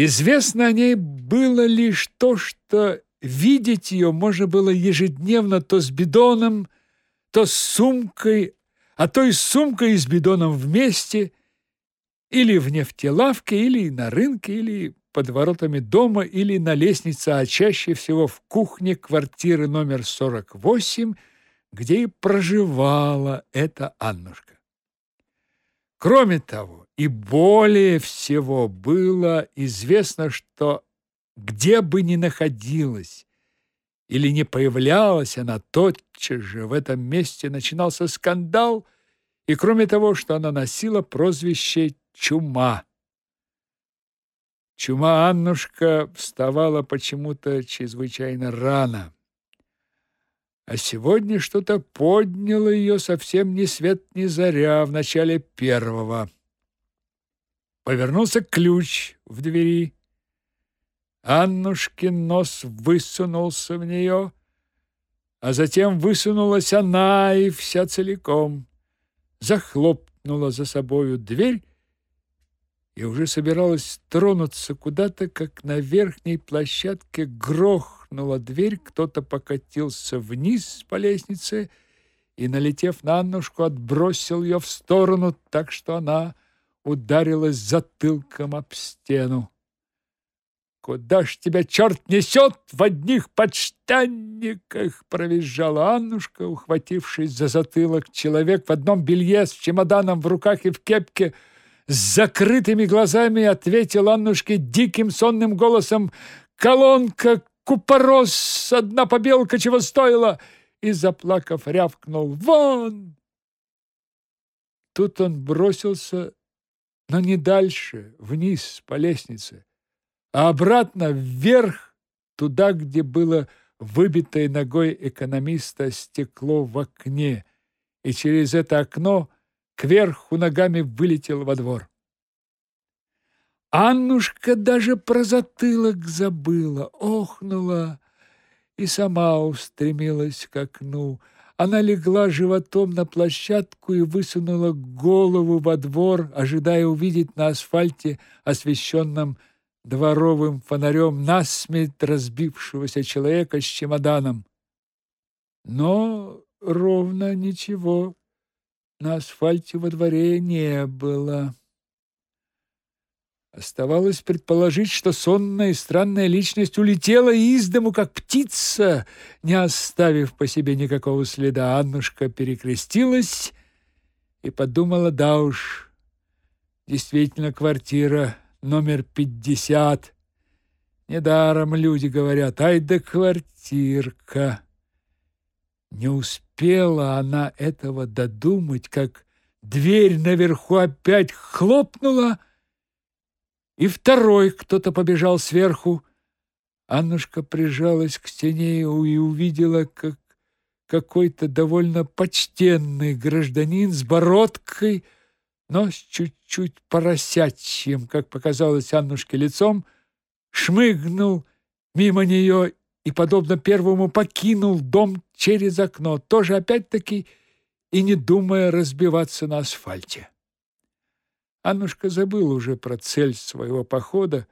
Известно о ней было лишь то, что видеть ее можно было ежедневно то с бидоном, то с сумкой, а то и с сумкой и с бидоном вместе, или в нефтелавке, или на рынке, или под воротами дома, или на лестнице, а чаще всего в кухне квартиры номер 48, где и проживала эта Аннушка. Кроме того, и более всего было известно, что где бы ни находилась или не появлялась она тотчас же в этом месте начинался скандал, и кроме того, что она носила прозвище Чума. Чума Аннушка вставала почему-то чрезвычайно рано. А сегодня что-то подняло ее совсем ни свет ни заря в начале первого. Повернулся ключ в двери. Аннушкин нос высунулся в нее, а затем высунулась она и вся целиком. Захлопнула за собою дверь и уже собиралась тронуться куда-то, как на верхней площадке грохнула дверь, кто-то покатился вниз по лестнице и, налетев на Аннушку, отбросил ее в сторону, так что она ударилась затылком об стену. «Куда ж тебя черт несет в одних подштанниках?» провизжала Аннушка, ухватившись за затылок. Человек в одном белье с чемоданом в руках и в кепке с закрытыми глазами ответил Аннушке диким сонным голосом «Колонка, купорос, одна побелка чего стоила!» и, заплакав, рявкнул «Вон!» Тут он бросился, но не дальше, вниз по лестнице а обратно вверх, туда, где было выбитое ногой экономиста стекло в окне, и через это окно кверху ногами вылетел во двор. Аннушка даже про затылок забыла, охнула и сама устремилась к окну. Она легла животом на площадку и высунула голову во двор, ожидая увидеть на асфальте, освещенном дворовым фонарем насмерть разбившегося человека с чемоданом. Но ровно ничего на асфальте во дворе не было. Оставалось предположить, что сонная и странная личность улетела из дому, как птица, не оставив по себе никакого следа. Аннушка перекрестилась и подумала, да уж, действительно квартира номер пятьдесят. Недаром люди говорят, ай да квартирка. Не успела она этого додумать, как дверь наверху опять хлопнула, и второй кто-то побежал сверху. Аннушка прижалась к стене и увидела, как какой-то довольно почтенный гражданин с бородкой – но с чуть-чуть поросячьим, как показалось Аннушке лицом, шмыгнул мимо нее и, подобно первому, покинул дом через окно, тоже опять-таки и не думая разбиваться на асфальте. Аннушка забыла уже про цель своего похода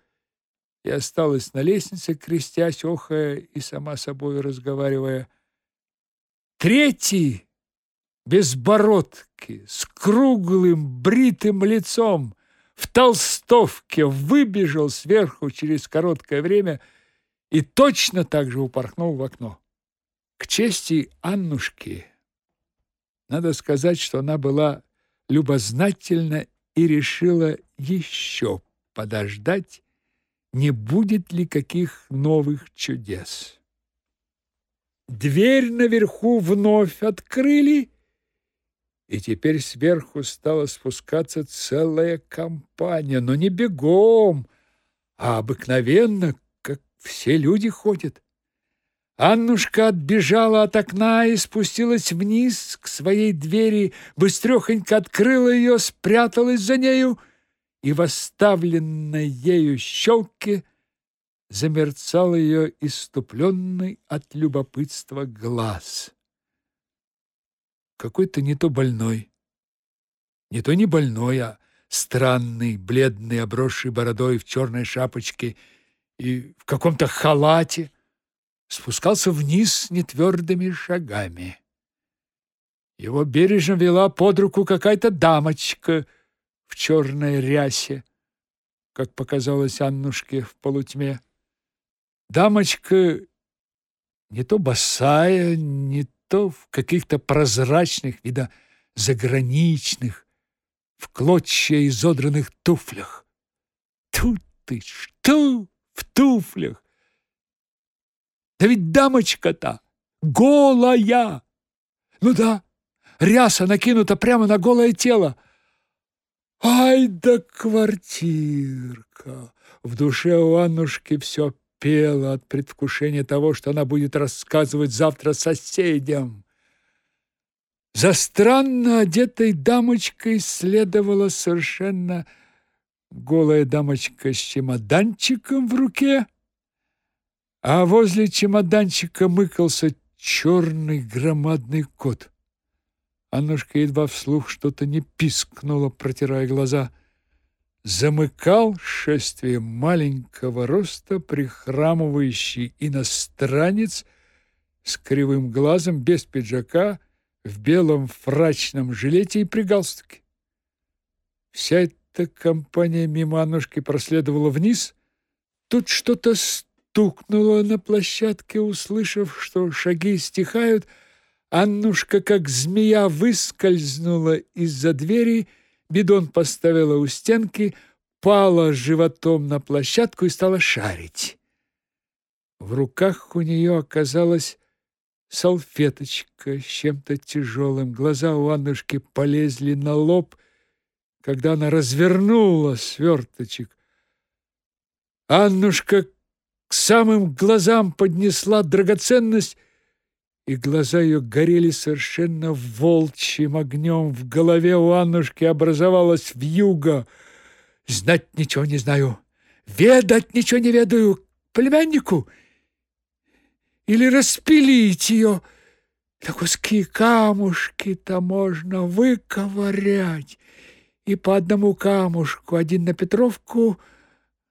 и осталась на лестнице, крестясь, охая и сама собой разговаривая. Третий без бородки, с круглым бритым лицом, в толстовке выбежал сверху через короткое время и точно так же упорхнул в окно. К чести Аннушки надо сказать, что она была любознательна и решила еще подождать, не будет ли каких новых чудес. Дверь наверху вновь открыли, и теперь сверху стала спускаться целая компания, но не бегом, а обыкновенно, как все люди ходят. Аннушка отбежала от окна и спустилась вниз к своей двери, быстрехонько открыла ее, спряталась за нею, и в оставленной ею щелке замерцал ее иступленный от любопытства глаз. Какой-то не то больной, не то не больной, а странный, бледный, обросший бородой в черной шапочке и в каком-то халате, спускался вниз нетвердыми шагами. Его бережно вела под руку какая-то дамочка в черной рясе, как показалось Аннушке в полутьме. Дамочка не то босая, не то в каких-то прозрачных, вида заграничных, в клочья изодранных туфлях. Тут ты что в туфлях? Да ведь дамочка-то голая! Ну да, ряса накинута прямо на голое тело. Ай да квартирка! В душе у Аннушки все пела от предвкушения того, что она будет рассказывать завтра соседям. За странно одетой дамочкой следовала совершенно голая дамочка с чемоданчиком в руке, а возле чемоданчика мыкался черный громадный кот. Аннушка едва вслух что-то не пискнула, протирая глаза — замыкал шествие маленького роста прихрамывающий иностранец с кривым глазом, без пиджака, в белом фрачном жилете и при галстуке. Вся эта компания мимо Аннушки проследовала вниз. Тут что-то стукнуло на площадке, услышав, что шаги стихают. Аннушка, как змея, выскользнула из-за двери, бидон поставила у стенки, пала животом на площадку и стала шарить. В руках у нее оказалась салфеточка с чем-то тяжелым. Глаза у Аннушки полезли на лоб, когда она развернула сверточек. Аннушка к самым глазам поднесла драгоценность, и глаза ее горели совершенно волчьим огнем. В голове у Аннушки образовалась вьюга. «Знать ничего не знаю, ведать ничего не ведаю, племяннику!» или распилить ее. На куски камушки-то можно выковырять. И по одному камушку, один на Петровку,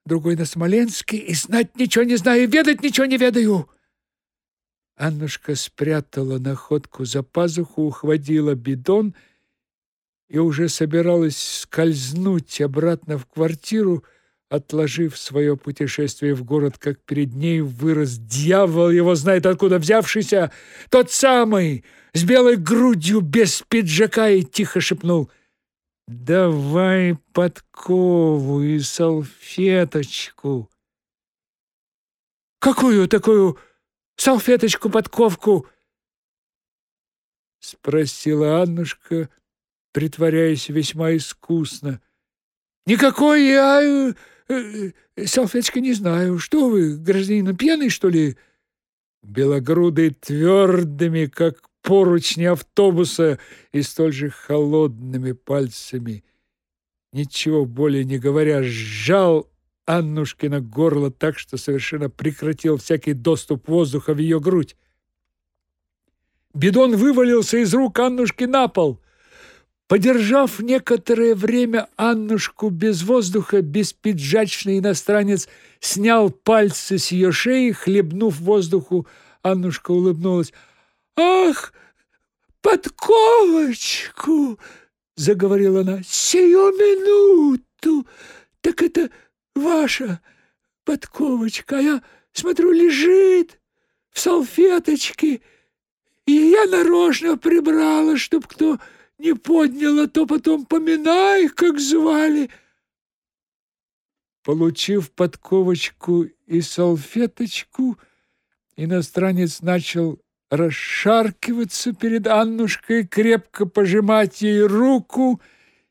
другой на Смоленский, и знать ничего не знаю, ведать ничего не ведаю. Аннушка спрятала находку за пазуху, ухватила бидон и уже собиралась скользнуть обратно в квартиру, отложив свое путешествие в город, как перед ней вырос дьявол, его знает откуда взявшийся, тот самый, с белой грудью, без пиджака, и тихо шепнул «Давай подкову и салфеточку». «Какую такую салфеточку-подковку?» спросила Аннушка, притворяясь весьма искусно. «Никакой я Э, салфеточка не знаю. Что вы, гражданин, пьяный, что ли?» Белогрудый твердыми, как поручни автобуса, и столь же холодными пальцами, ничего более не говоря, сжал Аннушкина горло так, что совершенно прекратил всякий доступ воздуха в ее грудь. Бидон вывалился из рук Аннушки на пол. Подержав некоторое время Аннушку без воздуха, беспиджачный иностранец снял пальцы с ее шеи, хлебнув воздуху, Аннушка улыбнулась. «Ах, подковочку!» — заговорила она. «Сию минуту! Так это ваша подковочка, а я смотрю, лежит в салфеточке, и я нарочно прибрала, чтоб кто не подняла, то потом поминай, как звали. Получив подковочку и салфеточку, иностранец начал расшаркиваться перед Аннушкой, крепко пожимать ей руку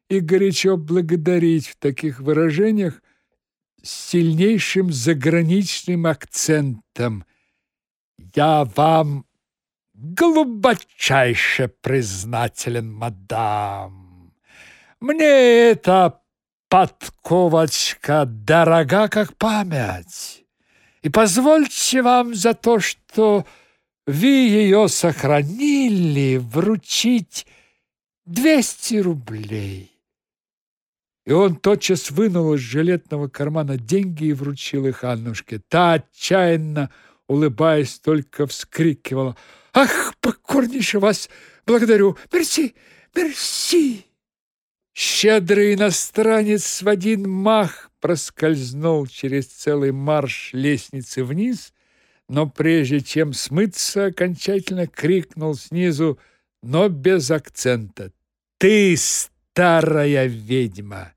и горячо благодарить в таких выражениях с сильнейшим заграничным акцентом. «Я вам глубочайше признателен, мадам. Мне эта подковочка дорога, как память. И позвольте вам за то, что вы ее сохранили, вручить двести рублей. И он тотчас вынул из жилетного кармана деньги и вручил их Аннушке. Та отчаянно, улыбаясь, только вскрикивала — Ах, покорнейше вас благодарю! Мерси, мерси!» Щедрый иностранец в один мах проскользнул через целый марш лестницы вниз, но прежде чем смыться, окончательно крикнул снизу, но без акцента. «Ты, старая ведьма!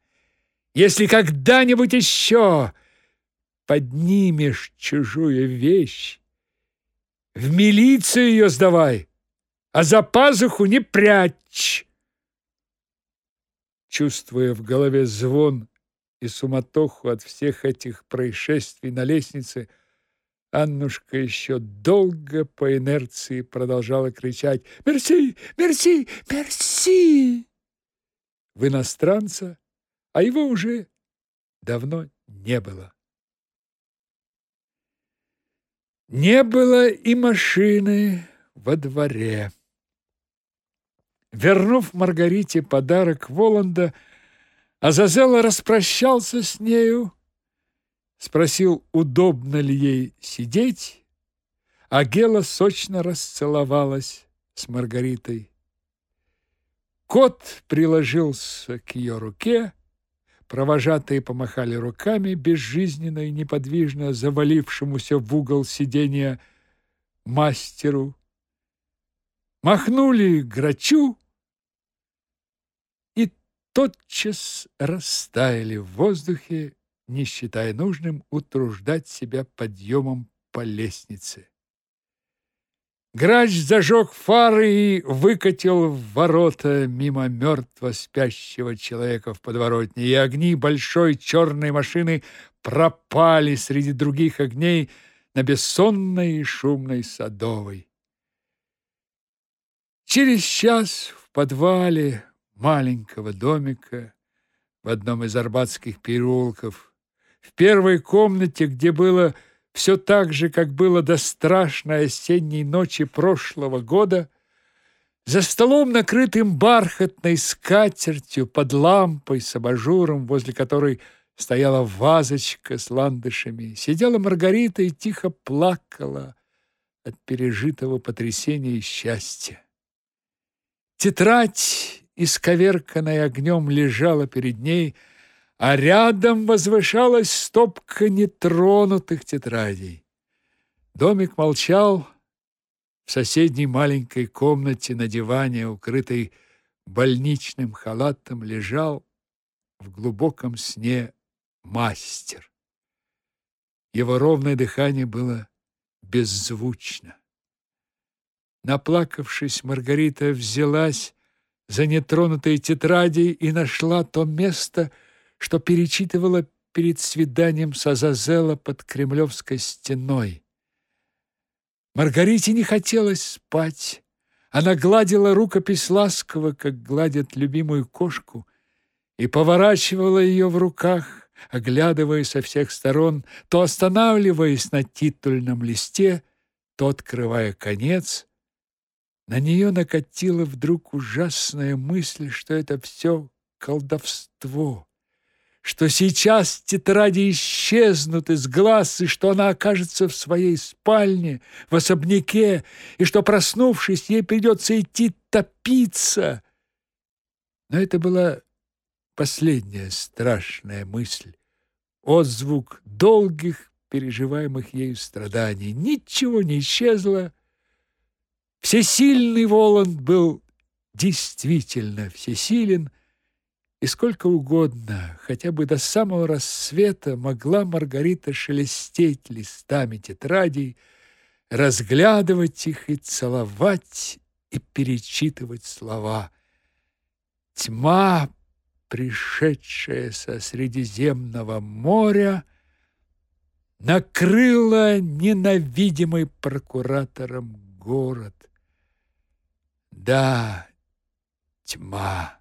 Если когда-нибудь еще поднимешь чужую вещь, в милицию ее сдавай, а за пазуху не прячь. Чувствуя в голове звон и суматоху от всех этих происшествий на лестнице, Аннушка еще долго по инерции продолжала кричать «Мерси! Мерси! Мерси!» в иностранца, а его уже давно не было. Не было и машины во дворе. Вернув Маргарите подарок Воланда, Азазела распрощался с нею, спросил, удобно ли ей сидеть, а Гела сочно расцеловалась с Маргаритой. Кот приложился к ее руке, Провожатые помахали руками безжизненно и неподвижно завалившемуся в угол сиденья мастеру. Махнули грачу и тотчас растаяли в воздухе, не считая нужным утруждать себя подъемом по лестнице. Грач зажег фары и выкатил в ворота мимо мертво спящего человека в подворотне, и огни большой черной машины пропали среди других огней на бессонной и шумной Садовой. Через час в подвале маленького домика в одном из арбатских переулков, в первой комнате, где было все так же, как было до страшной осенней ночи прошлого года, за столом, накрытым бархатной скатертью, под лампой с абажуром, возле которой стояла вазочка с ландышами, сидела Маргарита и тихо плакала от пережитого потрясения и счастья. Тетрадь, исковерканная огнем, лежала перед ней, а рядом возвышалась стопка нетронутых тетрадей. Домик молчал. В соседней маленькой комнате на диване, укрытой больничным халатом, лежал в глубоком сне мастер. Его ровное дыхание было беззвучно. Наплакавшись, Маргарита взялась за нетронутые тетради и нашла то место, что перечитывала перед свиданием с Азазела под Кремлевской стеной. Маргарите не хотелось спать. Она гладила рукопись ласково, как гладят любимую кошку, и поворачивала ее в руках, оглядывая со всех сторон, то останавливаясь на титульном листе, то открывая конец. На нее накатила вдруг ужасная мысль, что это все колдовство что сейчас тетради исчезнут из глаз, и что она окажется в своей спальне, в особняке, и что, проснувшись, ей придется идти топиться. Но это была последняя страшная мысль, отзвук долгих переживаемых ею страданий. Ничего не исчезло. Всесильный Воланд был действительно всесилен, и сколько угодно, хотя бы до самого рассвета, могла Маргарита шелестеть листами тетрадей, разглядывать их и целовать, и перечитывать слова. Тьма, пришедшая со Средиземного моря, накрыла ненавидимый прокуратором город. Да, тьма.